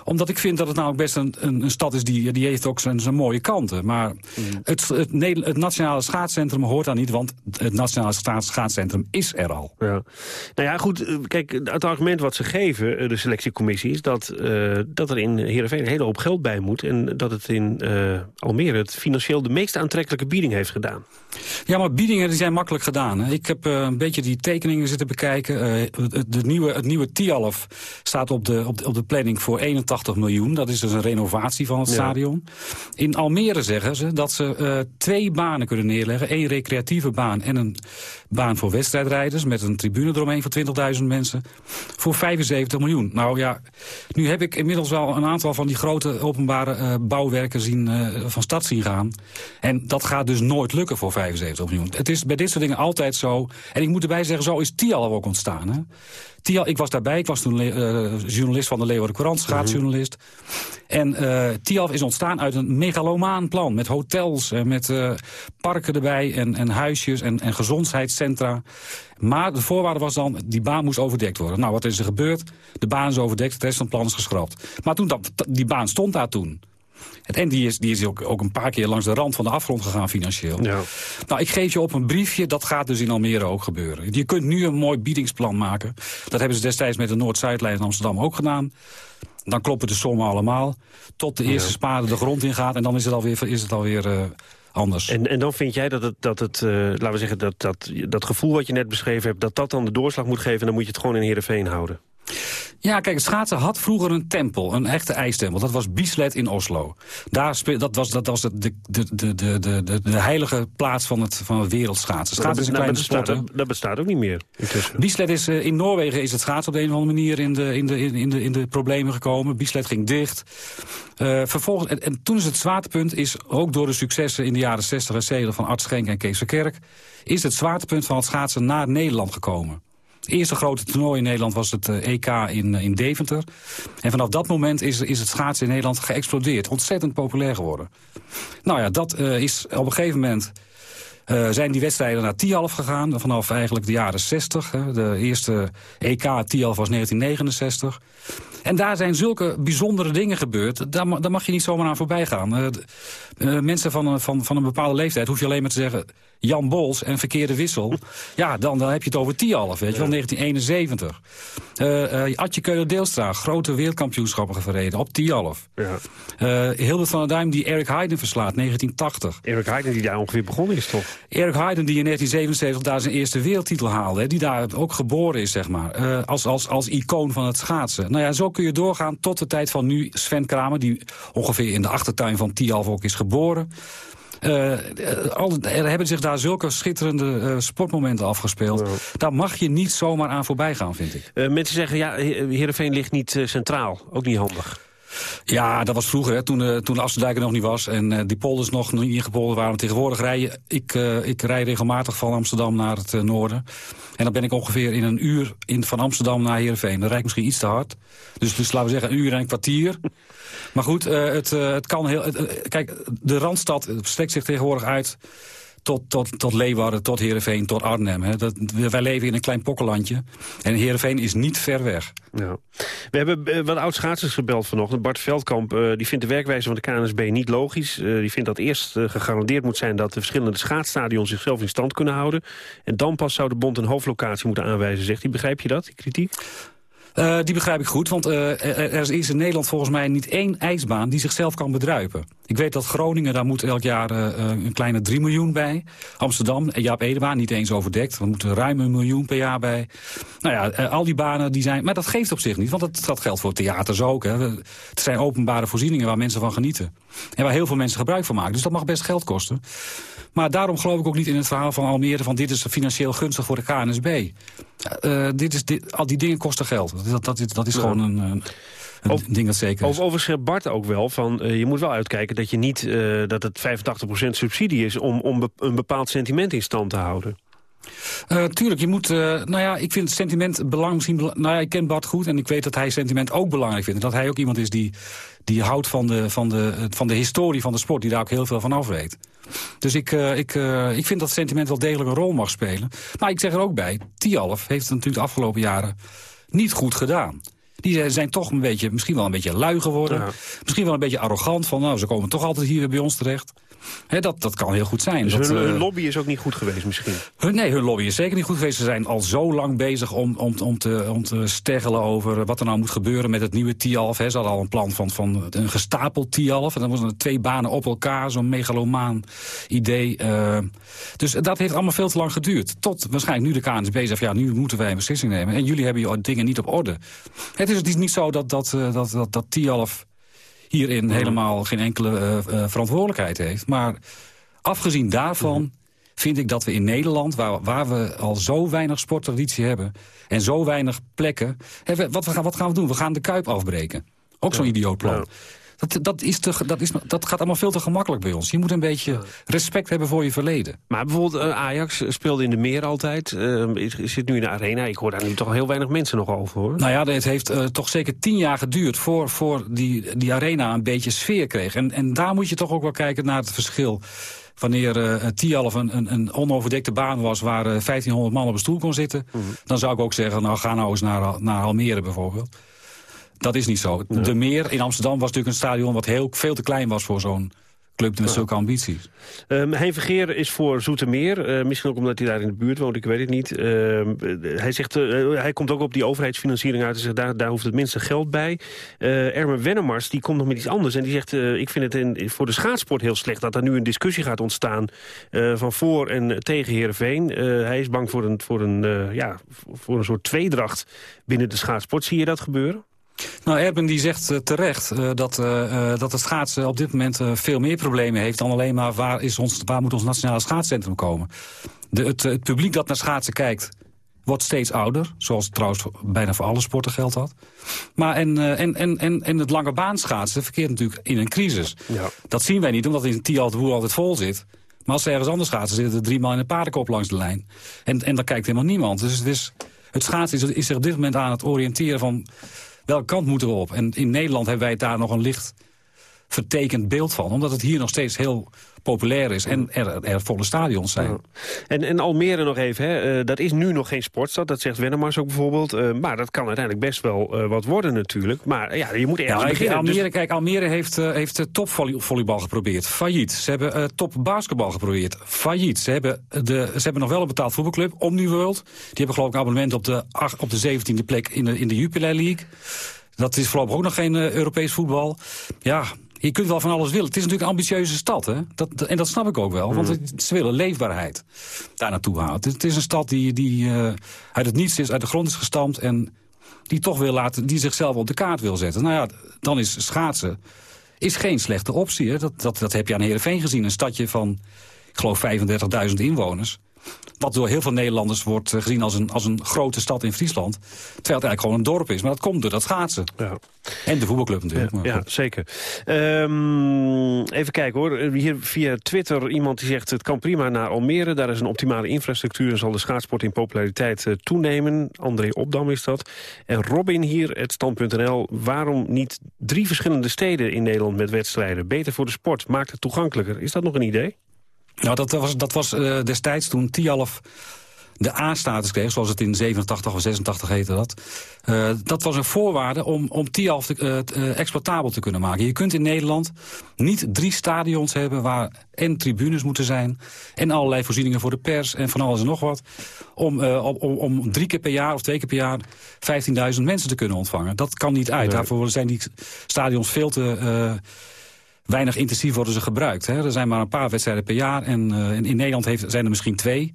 Omdat ik vind dat het nou best een, een, een, stad is die, die heeft ook zijn, zijn mooie kanten. Maar mm. het, het, het, Nationale Schaatscentrum hoort daar niet, want het Nationale Schaatscentrum is er al. Ja. Nou ja, goed, eh, kijk, het argument wat ze geven, de selectiecommissie, is dat, uh, dat er in Heerenveen een hele hoop geld bij moet... en dat het in uh, Almere het financieel de meest aantrekkelijke bieding heeft gedaan. Ja, maar biedingen die zijn makkelijk gedaan. Hè. Ik heb uh, een beetje die tekeningen zitten bekijken. Uh, het, de nieuwe, het nieuwe Tialf staat op de, op, de, op de planning voor 81 miljoen. Dat is dus een renovatie van het ja. stadion. In Almere zeggen ze dat ze twee banen kunnen neerleggen. één recreatieve baan en een baan voor wedstrijdrijders... met een tribune eromheen voor 20.000 mensen. Voor 75 miljoen. Nou ja, nu heb ik inmiddels wel een aantal van die grote openbare uh, bouwwerken zien, uh, van stad zien gaan. En dat gaat dus nooit lukken voor 75 miljoen. Het is bij dit soort dingen altijd zo. En ik moet erbij zeggen, zo is Tial ook ontstaan. Hè? Tial, ik was daarbij, ik was toen uh, journalist van de Leeuwarden Courant, schaatsjournalist. En uh, Tialf is ontstaan uit een megalomaan plan. Met hotels en met uh, parken erbij en, en huisjes en, en gezondheidscentra. Maar de voorwaarde was dan, die baan moest overdekt worden. Nou, wat is er gebeurd? De baan is overdekt, het rest van het plan is geschrapt. Maar toen dat, die baan stond daar toen. En die is, die is ook, ook een paar keer langs de rand van de afgrond gegaan financieel. Ja. Nou, ik geef je op een briefje, dat gaat dus in Almere ook gebeuren. Je kunt nu een mooi biedingsplan maken. Dat hebben ze destijds met de Noord-Zuidlijn in Amsterdam ook gedaan. Dan kloppen de sommen allemaal. Tot de eerste spade de grond ingaat. En dan is het alweer, is het alweer uh, anders. En, en dan vind jij dat het, dat het uh, laten we zeggen, dat, dat, dat gevoel wat je net beschreven hebt... dat dat dan de doorslag moet geven en dan moet je het gewoon in Heerenveen houden? Ja, kijk, het schaatsen had vroeger een tempel, een echte ijstempel. Dat was Bieslet in Oslo. Daar speel, dat was, dat was de, de, de, de, de, de heilige plaats van het, van het wereldschaatsen. Schaatsen is een kleine sport. Dat, dat, bestaat ook niet meer. Bieslet is, uh, in Noorwegen is het schaatsen op de een of andere manier in de, in de, in de, in de problemen gekomen. Bieslet ging dicht. Uh, vervolgens, en, en, toen is het zwaartepunt, is ook door de successen in de jaren 60 en 70 van Art Schenk en Kees Verkerk, is het zwaartepunt van het schaatsen naar Nederland gekomen. Het eerste grote toernooi in Nederland was het EK in, in Deventer. En vanaf dat moment is, is het schaatsen in Nederland geëxplodeerd. Ontzettend populair geworden. Nou ja, dat uh, is op een gegeven moment... Zijn die wedstrijden naar Tialf gegaan, vanaf eigenlijk de jaren 60. Hè. De eerste EK Tialf was 1969. En daar zijn zulke bijzondere dingen gebeurd. Daar, daar mag je niet zomaar aan voorbij gaan. Uh, uh, mensen van, van, van een bepaalde leeftijd hoef je alleen maar te zeggen... Jan Bols en verkeerde wissel. Ja, dan, dan heb je het over Tialf, weet je wel, 1971. Uh, uh, Adje Keulen-Deelstra, grote wereldkampioenschappen verreden op Tialf. Ja. Hilbert van der Duim die Eric Heiden verslaat, 1980. Eric Heiden die daar ongeveer begonnen is, toch? Eric Heiden die in 1977 daar zijn eerste wereldtitel haalde. Hè, die daar ook geboren is, zeg maar. Als, als, als icoon van het schaatsen. Nou ja, zo kun je doorgaan tot de tijd van nu Sven Kramer... die ongeveer in de achtertuin van Tialf ook is geboren. Uh, al, er hebben zich daar zulke schitterende uh, sportmomenten afgespeeld. Daar mag je niet zomaar aan voorbij gaan, vind ik. Uh, mensen zeggen, ja, Heerenveen ligt niet centraal. Ook niet handig. Ja, dat was vroeger, toen, uh, toen de Afsterdijk er nog niet was... en uh, die polders nog niet ingepolder waren. Tegenwoordig rij je, ik, uh, ik rij regelmatig van Amsterdam naar het noorden. En dan ben ik ongeveer in een uur in, van Amsterdam naar Heerenveen. Dan rijd ik misschien iets te hard. Dus, dus laten we zeggen een uur en een kwartier. Maar goed, het, het kan heel... kijk, de Randstad strekt zich tegenwoordig uit tot, tot, tot Leeuwarden, tot Heerenveen, tot Arnhem. Hè. Dat, wij leven in een klein pokkenlandje. En Heerenveen is niet ver weg. Ja. We hebben uh, wat oud-schaatsers gebeld vanochtend. Bart Veldkamp uh, die vindt de werkwijze van de KNSB niet logisch. Uh, die vindt dat eerst gegarandeerd moet zijn... dat de verschillende schaatsstadions zichzelf in stand kunnen houden. En dan pas zou de bond een hoofdlocatie moeten aanwijzen, zegt hij. Begrijp je dat, die kritiek? Uh, die begrijp ik goed, want uh, er is in Nederland volgens mij niet één ijsbaan die zichzelf kan bedruipen. Ik weet dat Groningen, daar moet elk jaar een kleine 3 miljoen bij. Amsterdam, Jaap Edebaan, niet eens overdekt. Er moet ruim een miljoen per jaar bij. Nou ja, al die banen die zijn... Maar dat geeft op zich niet, want dat, dat geldt voor theaters ook. Hè. Het zijn openbare voorzieningen waar mensen van genieten. En waar heel veel mensen gebruik van maken. Dus dat mag best geld kosten. Maar daarom geloof ik ook niet in het verhaal van Almere... van dit is financieel gunstig voor de KNSB. Dit is, dit, al die dingen kosten geld. Dat, dat, dat is gewoon een, een, Over, ding dat zeker is. Overigens zegt Bart ook wel van... Uh, je moet wel uitkijken dat je niet uh, dat het 85% subsidie is... om, om be een bepaald sentiment in stand te houden. Uh, tuurlijk, je moet, uh, nou ja, ik vind sentiment belang misschien, nou ja, ik ken Bart goed en ik weet dat hij sentiment ook belangrijk vindt. En dat hij ook iemand is die, die houdt van de, van, de, van de historie van de sport, die daar ook heel veel van af weet. Dus ik, uh, ik, ik vind dat sentiment wel degelijk een rol mag spelen. Maar ik zeg er ook bij, Tialf heeft natuurlijk de afgelopen jaren niet goed gedaan. Die zijn toch een beetje, misschien wel een beetje lui geworden. Ja. Misschien wel een beetje arrogant van, nou, ze komen toch altijd hier bij ons terecht. He, dat, dat kan heel goed zijn. Dus dat, hun, hun, lobby is ook niet goed geweest misschien? Hun, nee, hun lobby is zeker niet goed geweest. Ze zijn al zo lang bezig om, om, om, te, om te steggelen over wat er nou moet gebeuren met het nieuwe Tialf. Ze hadden al een plan van, van een gestapeld Tialf. En dan was er twee banen op elkaar, zo'n megalomaan idee. Uh, dus dat heeft allemaal veel te lang geduurd. Tot waarschijnlijk nu de KNSB zegt, ja, nu moeten wij een beslissing nemen. En jullie hebben je dingen niet op orde. Het is, is niet zo dat, dat, dat, dat, dat Tialf hierin helemaal geen enkele uh, uh, verantwoordelijkheid heeft. Maar afgezien daarvan mm. vind ik dat we in Nederland, waar, waar we al zo weinig sporttraditie hebben... en zo weinig plekken... Wat, wat, gaan we doen? We gaan de Kuip afbreken. Ook zo'n idioot plan. Dat, dat, is te, dat, is, dat gaat allemaal veel te gemakkelijk bij ons. Je moet een beetje respect hebben voor je verleden. Maar bijvoorbeeld uh, Ajax speelde in de meer altijd. Uh, zit nu in de arena. Ik hoor daar nu toch heel weinig mensen nog over, hoor. Nou ja, het heeft uh, toch zeker tien jaar geduurd... voor, voor die, die arena een beetje sfeer kreeg. En, en daar moet je toch ook wel kijken naar het verschil wanneer uh, Tialf een, een, een, onoverdekte baan was... waar uh, 1500 man op een stoel kon zitten... Mm -hmm. dan zou ik ook zeggen, nou ga nou eens naar, naar Almere bijvoorbeeld. Dat is niet zo. De Meer in Amsterdam was natuurlijk een stadion... wat heel, veel te klein was voor zo'n club met zulke ambities. Um, Hein Vergeer is voor Zoetermeer. Uh, misschien ook omdat hij daar in de buurt woont, ik weet het niet. Uh, hij, zegt, uh, hij komt ook op die overheidsfinanciering uit... en zegt daar, daar hoeft het minste geld bij. Erme Wennemars die komt nog met iets anders. En die zegt, ik vind het in, voor de schaatsport heel slecht... dat er nu een discussie gaat ontstaan van voor en tegen Heerenveen. hij is bang voor een, voor, een, ja, voor een soort tweedracht binnen de schaatsport. Zie je dat gebeuren? Nou, Erben die zegt uh, terecht uh, dat, uh, dat het schaatsen op dit moment veel meer problemen heeft... dan alleen maar waar, is ons, waar moet ons nationale schaatscentrum komen. De, het, het, publiek dat naar schaatsen kijkt wordt steeds ouder. Zoals trouwens bijna voor alle sporten geldt dat. Maar en, en, en, en, en het lange baan schaatsen verkeert natuurlijk in een crisis. Ja. Dat zien wij niet, omdat in Tial de Boer altijd vol zit. Maar als ze ergens anders schaatsen, zitten er drie man in een paardenkop langs de lijn. En, en daar kijkt helemaal niemand. Dus het, is, het schaatsen is, is zich op dit moment aan het oriënteren van welke kant moeten we op? En in Nederland hebben wij daar nog een licht vertekend beeld van. Omdat het hier nog steeds heel populair is en er, er volle stadions zijn. En, en Almere nog even, hè? Uh, dat is nu nog geen sportstad, dat zegt Wennemars ook bijvoorbeeld. Uh, maar dat kan uiteindelijk best wel uh, wat worden natuurlijk. Maar ja, je moet ergens ja, beginnen. Almere, dus... Kijk, Almere heeft, heeft topvolleybal geprobeerd, failliet. Ze hebben top basketbal geprobeerd, failliet. Ze hebben, de, ze hebben nog wel een betaald voetbalclub, Omniworld. Die hebben geloof ik een abonnement op de, op de 17e plek in de, in de Jupiler League. Dat is voorlopig ook nog geen Europees voetbal. Ja, je kunt wel van alles willen. Het is natuurlijk een ambitieuze stad, hè? Dat, en dat snap ik ook wel, want mm. ze willen leefbaarheid daar naartoe halen. Het, is een stad die, die uh, uit het niets is, uit de grond is gestampt... en die toch wil laten, die zichzelf op de kaart wil zetten. Nou ja, dan is schaatsen is geen slechte optie. Hè? Dat, dat, dat heb je aan Heerenveen gezien. Een stadje van, ik geloof, 35.000 inwoners. Wat door heel veel Nederlanders wordt eh, gezien als een, als een grote stad in Friesland. Terwijl het eigenlijk gewoon een dorp is. Maar dat komt door dat schaatsen. Ja. En de voetbalclub natuurlijk. Ja, ja zeker. Um, even kijken hoor. Hier via Twitter iemand die zegt... het kan prima naar Almere. Daar is een optimale infrastructuur... en zal de schaatsport in populariteit uh, toenemen. André Opdam is dat. En Robin hier, het stand.nl. Waarom niet drie verschillende steden in Nederland met wedstrijden? Beter voor de sport. Maakt het toegankelijker. Is dat nog een idee? Nou, dat was, dat was uh, destijds toen Tialf de A-status kreeg, zoals het in 87 of 86 heette dat. Uh, dat was een voorwaarde om, om Tialf te, uh, exploitabel te kunnen maken. Je kunt in Nederland niet drie stadions hebben waar en tribunes moeten zijn... en allerlei voorzieningen voor de pers en van alles en nog wat... om, om, om drie keer per jaar of twee keer per jaar 15.000 mensen te kunnen ontvangen. Dat kan niet uit. Daarvoor zijn die stadions veel te weinig intensief worden ze gebruikt. Hè. Er zijn maar een paar wedstrijden per jaar. En in, in, Nederland heeft, zijn er misschien twee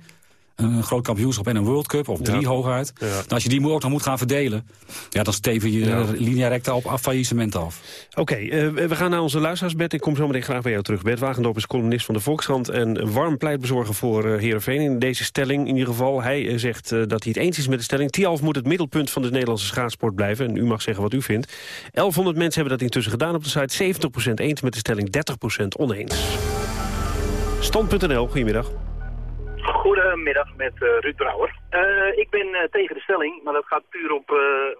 een groot kampioenschap en een World Cup, of drie ja. hooguit. Ja. Nou, als je die ook nog moet gaan verdelen, ja, dan steven je ja. linea recta op faillissement af. Oké, okay, uh, we gaan naar onze luisteraarsbed. Ik kom zo meteen graag bij jou terug. Bert Wagendorp is columnist van de Volkskrant en warm pleitbezorger voor uh, Heerenveen in deze stelling. In ieder geval, hij uh, zegt dat hij het eens is met de stelling. Tialf moet het middelpunt van de Nederlandse schaatsport blijven. En u mag zeggen wat u vindt. 1100 mensen hebben dat intussen gedaan op de site. 70% eens met de stelling, 30% oneens. Stand.nl, goedemiddag. Goedemiddag met uh, Ruud Brouwer. Uh, ik ben uh, tegen de stelling, maar dat gaat puur op,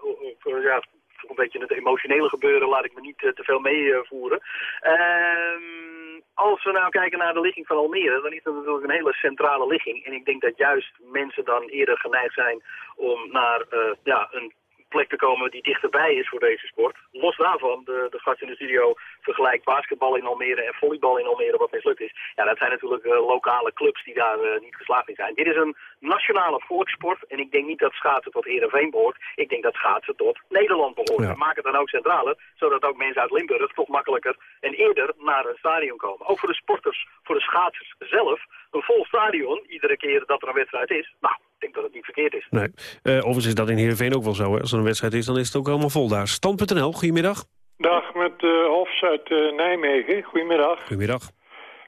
op ja, een beetje het emotionele gebeuren. Laat ik me niet te veel meevoeren. Ehm, als we nou kijken naar de ligging van Almere, dan is dat natuurlijk een hele centrale ligging. En ik denk dat juist mensen dan eerder geneigd zijn om naar ja, een plek te komen die dichterbij is voor deze sport. Los daarvan, de, de gast in de studio vergelijkt basketbal in Almere en volleybal in Almere wat mislukt is. Ja, dat zijn natuurlijk uh, lokale clubs die daar uh, niet geslaagd in zijn. Dit is een nationale volkssport en ik denk niet dat schaatsen tot Heerenveen behoort. Ik denk dat schaatsen tot Nederland behoort. Ja. Maak het dan ook centraler, zodat ook mensen uit Limburg toch makkelijker en eerder naar een stadion komen. Ook voor de sporters, voor de schaatsers zelf, een vol stadion, iedere keer dat er een wedstrijd is. Nou, denk dat het niet verkeerd is. Nee. Uh, overigens is dat in Heerenveen ook wel zo. Hè? Als er een wedstrijd is, dan is het ook helemaal vol daar. Stand.nl, goedemiddag. Dag, met uh, Hofs uit uh, Nijmegen. Goedemiddag. Goedemiddag.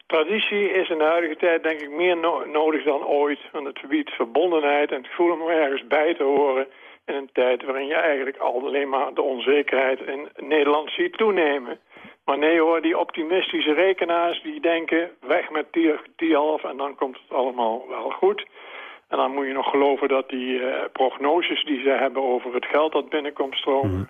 Traditie is in de huidige tijd denk ik meer no nodig dan ooit. Want het verbiedt verbondenheid en het gevoel om ergens bij te horen... in een tijd waarin je eigenlijk al alleen maar de onzekerheid in Nederland ziet toenemen. Maar nee hoor, die optimistische rekenaars die denken weg met Tialf en dan komt het allemaal wel goed. En dan moet je nog geloven dat die uh, prognoses die ze hebben over het geld dat binnenkomt stromen... Mm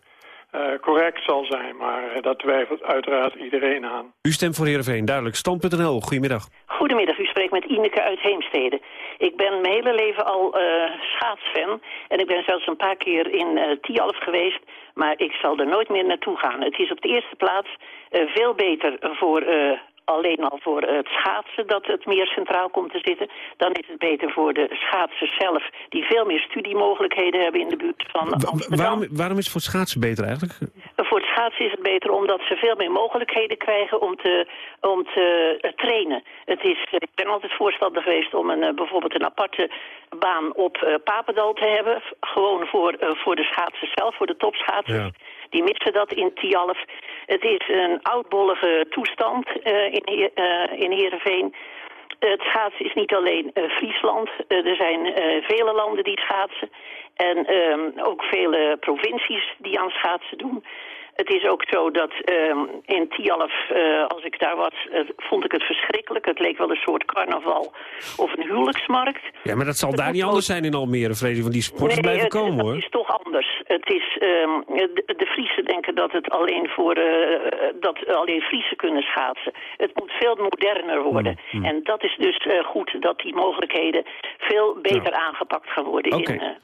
eh, correct zal zijn. Maar eh, dat twijfelt uiteraard iedereen aan. U stemt voor Heerenveen, duidelijk. Stand.nl, goedemiddag. Goedemiddag, u spreekt met Ineke uit Heemstede. Ik ben mijn hele leven al eh, schaatsfan. En ik ben zelfs een paar keer in uh, Tialf geweest. Maar ik zal er nooit meer naartoe gaan. Het is op de eerste plaats uh, veel beter voor alleen al voor het schaatsen dat het meer centraal komt te zitten. Dan is het beter voor de schaatsers zelf, die veel meer studiemogelijkheden hebben in de buurt van Amsterdam. Waarom, waarom is het voor het schaatsen beter eigenlijk? Voor het schaatsen is het beter omdat ze veel meer mogelijkheden krijgen om te, om te uh, trainen. Het is, uh, ik ben altijd voorstander geweest om een, uh, bijvoorbeeld een aparte baan op Papendal te hebben. Gewoon voor, voor de schaatsers zelf, voor de topschaatsers. Ja. Die missen dat in Tialf. Het is een oudbollige toestand uh, in, uh, in. Het schaatsen is niet alleen uh, Friesland. er zijn vele landen die schaatsen. En ook vele provincies die aan schaatsen doen. Het is ook zo dat uh, in Tialf, uh, als ik daar was, uh, vond ik het verschrikkelijk. Het leek wel een soort carnaval of een huwelijksmarkt. Ja, maar dat zal het daar niet anders zijn in Almere, Vrede, want die sporters nee, blijven het, komen, hoor. het is toch anders. Het is, um, de, de Friesen denken dat het alleen voor dat alleen Friesen kunnen schaatsen. Het moet veel moderner worden. Mm, mm. En dat is dus goed dat die mogelijkheden veel beter ja. aangepakt gaan worden okay. in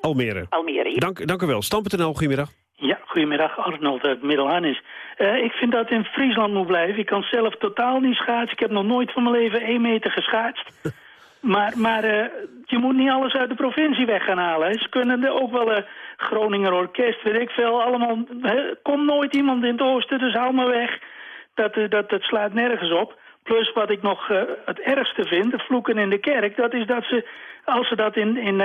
Almere. Almere ja. dank, dank u wel. Stam.nl, goedemiddag. Ja, goedemiddag Arnold uit Middelharnis. Uh, ik vind dat in Friesland moet blijven. Ik kan zelf totaal niet schaatsen. Ik heb nog nooit van mijn leven één meter geschaatst. maar maar uh, je moet niet alles uit de provincie weg gaan halen. Hè. Ze kunnen er ook wel een uh, Groninger orkest, weet ik veel. Allemaal, komt nooit iemand in het oosten, dus haal maar weg. Dat, dat, dat slaat nergens op. Plus wat ik nog het ergste vind, de vloeken in de kerk... dat is dat ze, als ze dat in, in,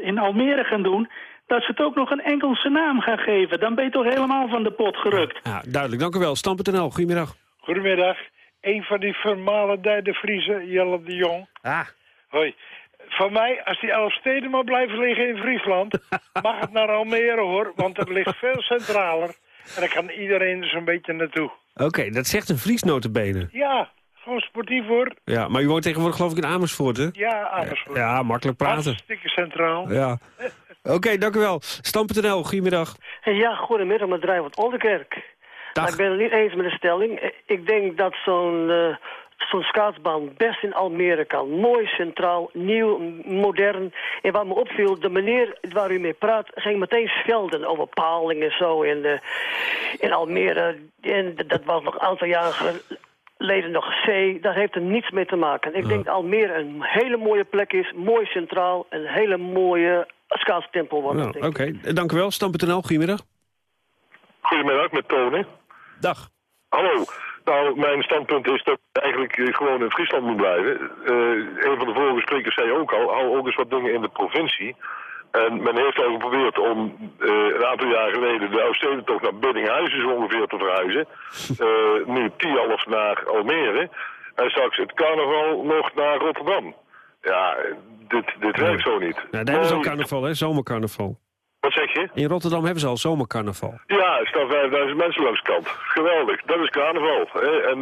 in Almere gaan doen dat ze het ook nog een Engelse naam gaan geven. Dan ben je toch helemaal van de pot gerukt. Ja, duidelijk. Dank u wel. Stam.nl, goedemiddag. Goedemiddag. Een van die vermalendijde Friese, Jelle de Jong. Ah. Hoi. Van mij, als die elf steden maar blijven liggen in Friesland... mag het naar Almere, hoor. Want het ligt veel centraler. En dan kan iedereen er zo'n beetje naartoe. Oké, okay, dat zegt een Fries notabene. Ja, gewoon sportief, hoor. Ja, maar u woont tegenwoordig geloof ik in Amersfoort, hè? Ja, Amersfoort. Ja, makkelijk praten. Hartstikke centraal. Ja. Oké, okay, dank u wel. Stam.nl, goedemiddag. Ja, goedemiddag, met Drijvend Oldenkerk. Nou, ik ben het niet eens met de stelling. Ik denk dat zo'n uh, zo'n schaatsbaan best in Almere kan. Mooi, centraal, nieuw, modern. En wat me opviel, de meneer waar u mee praat... ging meteen schelden over paling en zo in, uh, in Almere. En dat was nog een aantal jaren geleden nog C. Dat heeft er niets mee te maken. Ik denk dat Almere een hele mooie plek is. Mooi centraal. Een hele mooie schaatstempel wordt. Nou, Oké, okay. dank u wel. Stam.nl, goedemiddag. Goedemiddag, met Tony. Dag. Hallo. Nou, mijn standpunt is dat je eigenlijk gewoon in Friesland moet blijven. Uh, een van de vorige sprekers zei ook al, hou ook eens wat dingen in de provincie. En men heeft al geprobeerd om uh, een aantal jaar geleden de Ooststedentocht naar Biddinghuizen zo ongeveer te verhuizen. Uh, nu Tialf naar Almere. En straks het carnaval nog naar Rotterdam. Ja, dit, dit werkt zo niet. Nou, daar hebben ze al carnaval, hè? Zomercarnaval. Wat zeg je? In Rotterdam hebben ze al zomercarnaval. Ja, er staan 5000 mensen langs de kant. Geweldig, dat is carnaval. Hè? En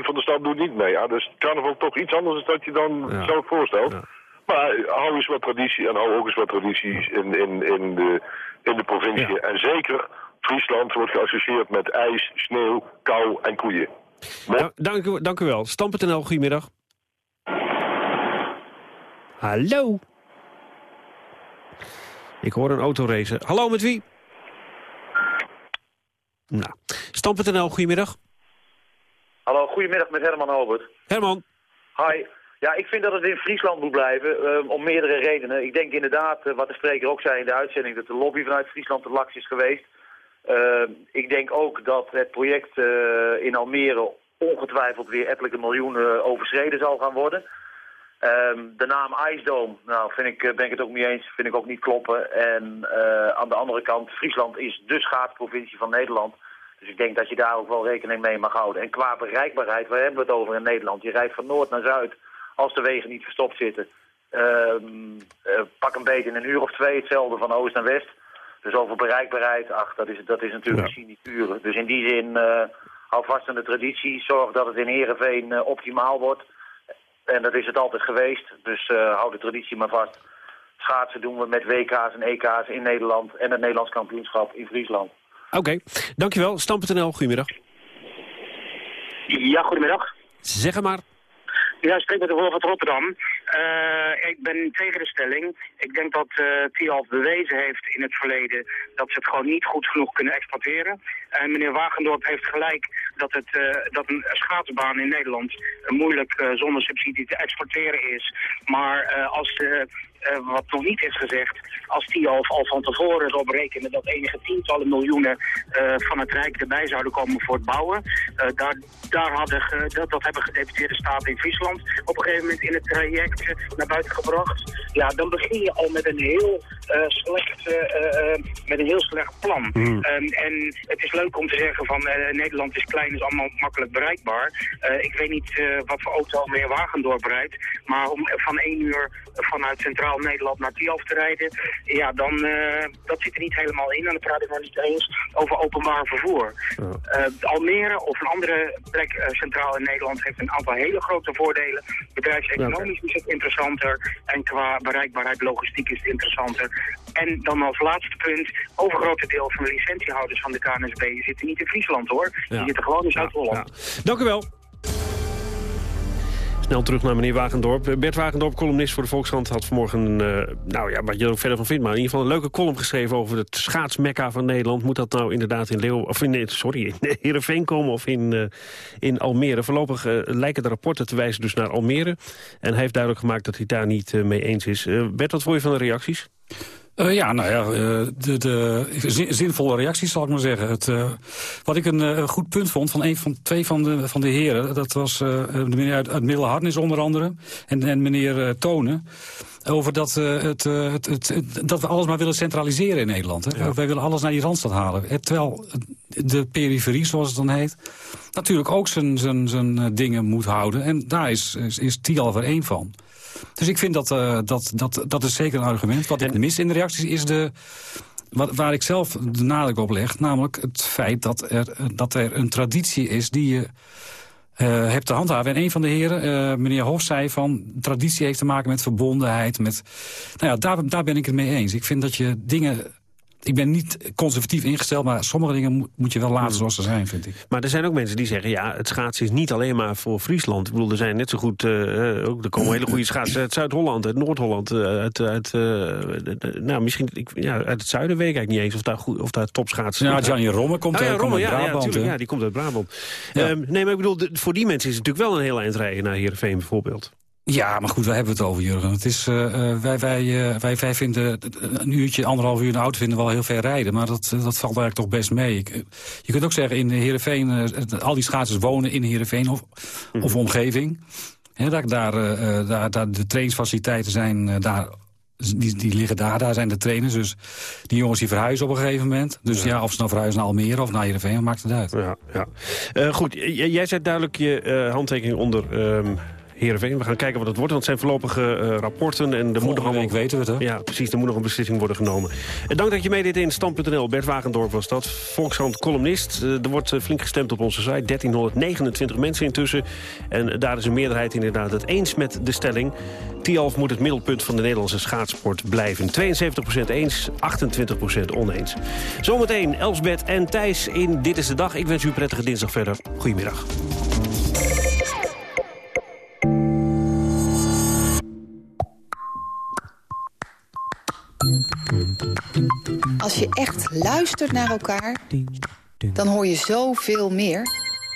90% van de stad doet niet mee. Ja, dus carnaval toch iets anders dan dat je dan ja. zelf voorstelt. Ja. Maar hou eens wat traditie en hou ook eens wat tradities in, in, in, de, in de provincie. Ja. En zeker, Friesland wordt geassocieerd met ijs, sneeuw, kou en koeien. Da dank, u, dank u wel. Stam.nl, goedemiddag. Hallo. Ik hoor een autorace. Hallo, met wie? Nou, Stam.nl, goedemiddag. Hallo, goedemiddag met Herman Albert. Herman. Hi. Ja, ik vind dat het in Friesland moet blijven, um, om meerdere redenen. Ik denk inderdaad, uh, wat de spreker ook zei in de uitzending, dat de lobby vanuit Friesland te laks is geweest. Uh, ik denk ook dat het project uh, in Almere ongetwijfeld weer ettelijke miljoenen overschreden zal gaan worden. Um, de naam IJsdoom, nou vind ik, ben ik het ook niet eens, vind ik ook niet kloppen. En uh, aan de andere kant, Friesland is de schaatsprovincie van Nederland. Dus ik denk dat je daar ook wel rekening mee mag houden. En qua bereikbaarheid, waar hebben we het over in Nederland? Je rijdt van noord naar zuid, als de wegen niet verstopt zitten. Um, uh, pak een beetje in een uur of twee, hetzelfde van oost naar west. Dus over bereikbaarheid, ach, dat is, dat is natuurlijk ja. sinicure. Dus in die zin, uh, hou vast aan de traditie. Zorg dat het in Heerenveen optimaal wordt. En dat is het altijd geweest, dus uh, hou de traditie maar vast. schaatsen doen we met WK's en EK's in Nederland en het Nederlands kampioenschap in Friesland. Oké, dankjewel. Stam.nl, goedemiddag. Ja, goedemiddag. Zeg maar. Ja, ik spreek met de Wolf van Rotterdam. Uh, ik ben tegen de stelling. Ik denk dat uh, Tialf bewezen heeft in het verleden dat ze het gewoon niet goed genoeg kunnen exporteren. En meneer Wagendorp heeft gelijk dat, het, uh, dat een schaatsbaan in Nederland moeilijk zonder subsidie te exporteren is. Maar als uh, wat nog niet is gezegd, als die al, al van tevoren erop rekenen dat enige tientallen miljoenen uh, van het Rijk erbij zouden komen voor het bouwen. Uh, daar, daar hadden dat, dat hebben gedeputeerde staten in Friesland op een gegeven moment in het traject naar buiten gebracht. Ja, dan begin je al met een heel slecht, met een heel slecht plan. Mm. en het is leuk om te zeggen van Nederland is klein, is allemaal makkelijk bereikbaar. ik weet niet wat voor auto meer Wagendorp rijdt, maar om van één uur vanuit Centraal Nederland naar Tialf te rijden, ja, dan uh, dat zit er niet helemaal in. En dan praat ik nog niet eens over openbaar vervoer. Uh, Almere of een andere plek uh, centraal in Nederland heeft een aantal hele grote voordelen. Bedrijfseconomisch is het interessanter en qua bereikbaarheid logistiek is het interessanter. En dan als laatste punt, overgrote deel van de licentiehouders van de KNSB zitten niet in Friesland hoor. Die zitten gewoon in Zuid-Holland. Dank u wel. Snel terug naar meneer Wagendorp. Bert Wagendorp, columnist voor de Volkskrant, had vanmorgen... Uh, nou ja, wat je er ook verder van vindt, maar in ieder geval een leuke column geschreven... over het schaatsmekka van Nederland. Moet dat nou inderdaad in Leeuw... of in, sorry, in Heerenveen komen of in, uh, in Almere? Voorlopig lijken de rapporten te wijzen dus naar Almere. En hij heeft duidelijk gemaakt dat hij daar niet mee eens is. Bert, wat voor je van de reacties? Uh, ja, nou ja, uh, de, de zinvolle reacties zal ik maar zeggen. Het, uh, wat ik een goed punt vond van een van twee van de, van de heren... dat was de meneer uit, uit Middelharnis onder andere en, en meneer Tonen... over dat, het, het, het, dat we alles maar willen centraliseren in Nederland. Hè? Ja. Wij willen alles naar die Randstad halen. Terwijl de periferie, zoals het dan heet... natuurlijk ook zijn, zijn, zijn dingen moet houden. En daar is, is, is Tialver één van. Dus ik vind dat, uh, dat, dat, dat is zeker een argument. Wat ik mis in de reacties is de... Wat, waar ik zelf de nadruk op leg, namelijk het feit dat er, dat er een traditie is die je uh, hebt te handhaven. En een van de heren, uh, meneer Hof, zei van... traditie heeft te maken met verbondenheid. Met, nou ja, daar, daar ben ik het mee eens. Ik vind dat je dingen ik ben niet conservatief ingesteld, maar sommige dingen moet je wel laten hmm. zoals ze zijn, vind ik. Maar er zijn ook mensen die zeggen, ja, het schaatsen is niet alleen maar voor Friesland. Ik bedoel, er zijn net zo goed, uh, ook, er komen hele goede schaatsen uit Zuid-Holland, uit Noord-Holland, uh, uit, uit uh, nou, misschien, ik, ja, uit het zuiden weet ik eigenlijk niet eens of daar, goed, of daar topschaatsen... Ja, Gianni Romme komt, oh, ja, Romme, ja, Brabant. Ja, ja, die komt uit Brabant. Ja. Um, nee, maar ik bedoel, voor die mensen is het natuurlijk wel een heel eind rijden naar Heerenveen bijvoorbeeld. Ja, maar goed, waar hebben we het over, Jurgen? Het is, uh, wij, wij, uh, wij, wij vinden een uurtje, anderhalf uur in de auto vinden we wel heel ver rijden. Maar dat, dat valt eigenlijk toch best mee. je kunt ook zeggen, in Heerenveen, uh, al die schaatsers wonen in Heerenveen of, mm. of omgeving. He, daar, daar, daar, daar, de trainingsfaciliteiten zijn daar die, die liggen daar, daar zijn de trainers. Dus die jongens die verhuizen op een gegeven moment. Dus ja, of ze nou verhuizen naar Almere of naar Heerenveen, maakt het uit. Ja, ja. Uh, goed, jij zet duidelijk je uh, handtekening onder... Um Heerenveen. We gaan kijken wat het wordt, want het zijn voorlopige uh, rapporten. En er moet nog allemaal... weten we het, hè? Ja, precies. Er moet nog een beslissing worden genomen. En dank dat je meedeed in Stand.nl. Bert Wagendorp was dat. Volkshand columnist. Uh, er wordt flink gestemd op onze site. 1329 mensen intussen. En daar is een meerderheid inderdaad het eens met de stelling. Tialf moet het middelpunt van de Nederlandse schaatsport blijven. 72% eens, 28% oneens. Zometeen Elsbeth en Thijs in Dit is de Dag. Ik wens u een prettige dinsdag verder. Goedemiddag. Als je echt luistert naar elkaar, dan hoor je zoveel meer.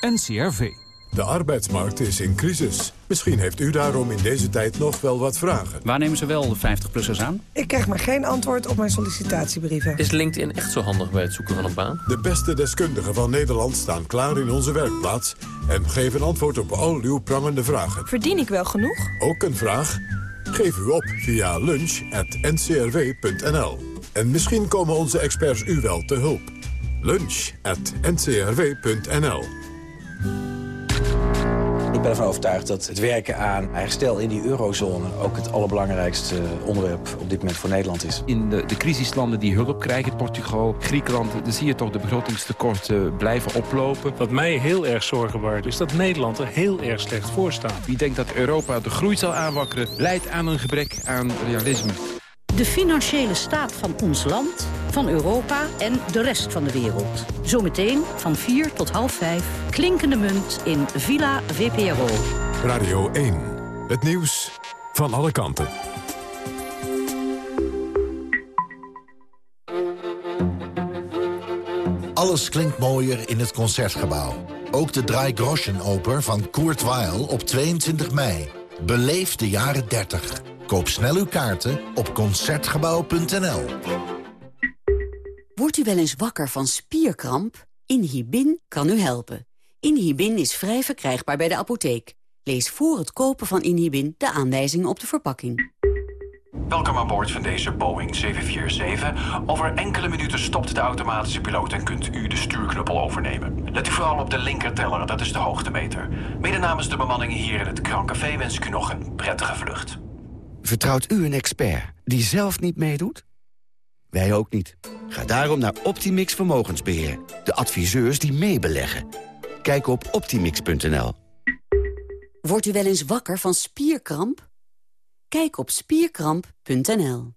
NCRV. De arbeidsmarkt is in crisis. Misschien heeft u daarom in deze tijd nog wel wat vragen. Waar nemen ze wel de 50-plussers aan? Ik krijg maar geen antwoord op mijn sollicitatiebrieven. Is LinkedIn echt zo handig bij het zoeken van een baan? De beste deskundigen van Nederland staan klaar in onze werkplaats... en geven antwoord op al uw prangende vragen. Verdien ik wel genoeg? Ook een vraag? Geef u op via lunch.ncrw.nl. En misschien komen onze experts u wel te hulp. Lunch.ncrw.nl ik ben ervan overtuigd dat het werken aan herstel in die eurozone... ook het allerbelangrijkste onderwerp op dit moment voor Nederland is. In de, de crisislanden die hulp krijgen, Portugal, Griekenland... dan zie je toch de begrotingstekorten blijven oplopen. Wat mij heel erg zorgen baart, is dat Nederland er heel erg slecht voor staat. Wie denkt dat Europa de groei zal aanwakkeren... leidt aan een gebrek aan realisme. De financiële staat van ons land, van Europa en de rest van de wereld. Zometeen van 4 tot half 5 klinkende munt in Villa VPRO. Radio 1. Het nieuws van alle kanten. Alles klinkt mooier in het Concertgebouw. Ook de Drei Groschen-oper van Kurt Weill op 22 mei. Beleef de jaren 30. Koop snel uw kaarten op Concertgebouw.nl. Wordt u wel eens wakker van spierkramp? Inhibin kan u helpen. Inhibin is vrij verkrijgbaar bij de apotheek. Lees voor het kopen van Inhibin de aanwijzingen op de verpakking. Welkom aan boord van deze Boeing 747. Over enkele minuten stopt de automatische piloot en kunt u de stuurknuppel overnemen. Let u vooral op de linkerteller, dat is de hoogtemeter. Mede namens de bemanning hier in het Krancafé wens ik u nog een prettige vlucht. Vertrouwt u een expert die zelf niet meedoet? Wij ook niet. Ga daarom naar Optimix Vermogensbeheer. De adviseurs die meebeleggen. Kijk op optimix.nl. Wordt u wel eens wakker van spierkramp? Kijk op spierkramp.nl.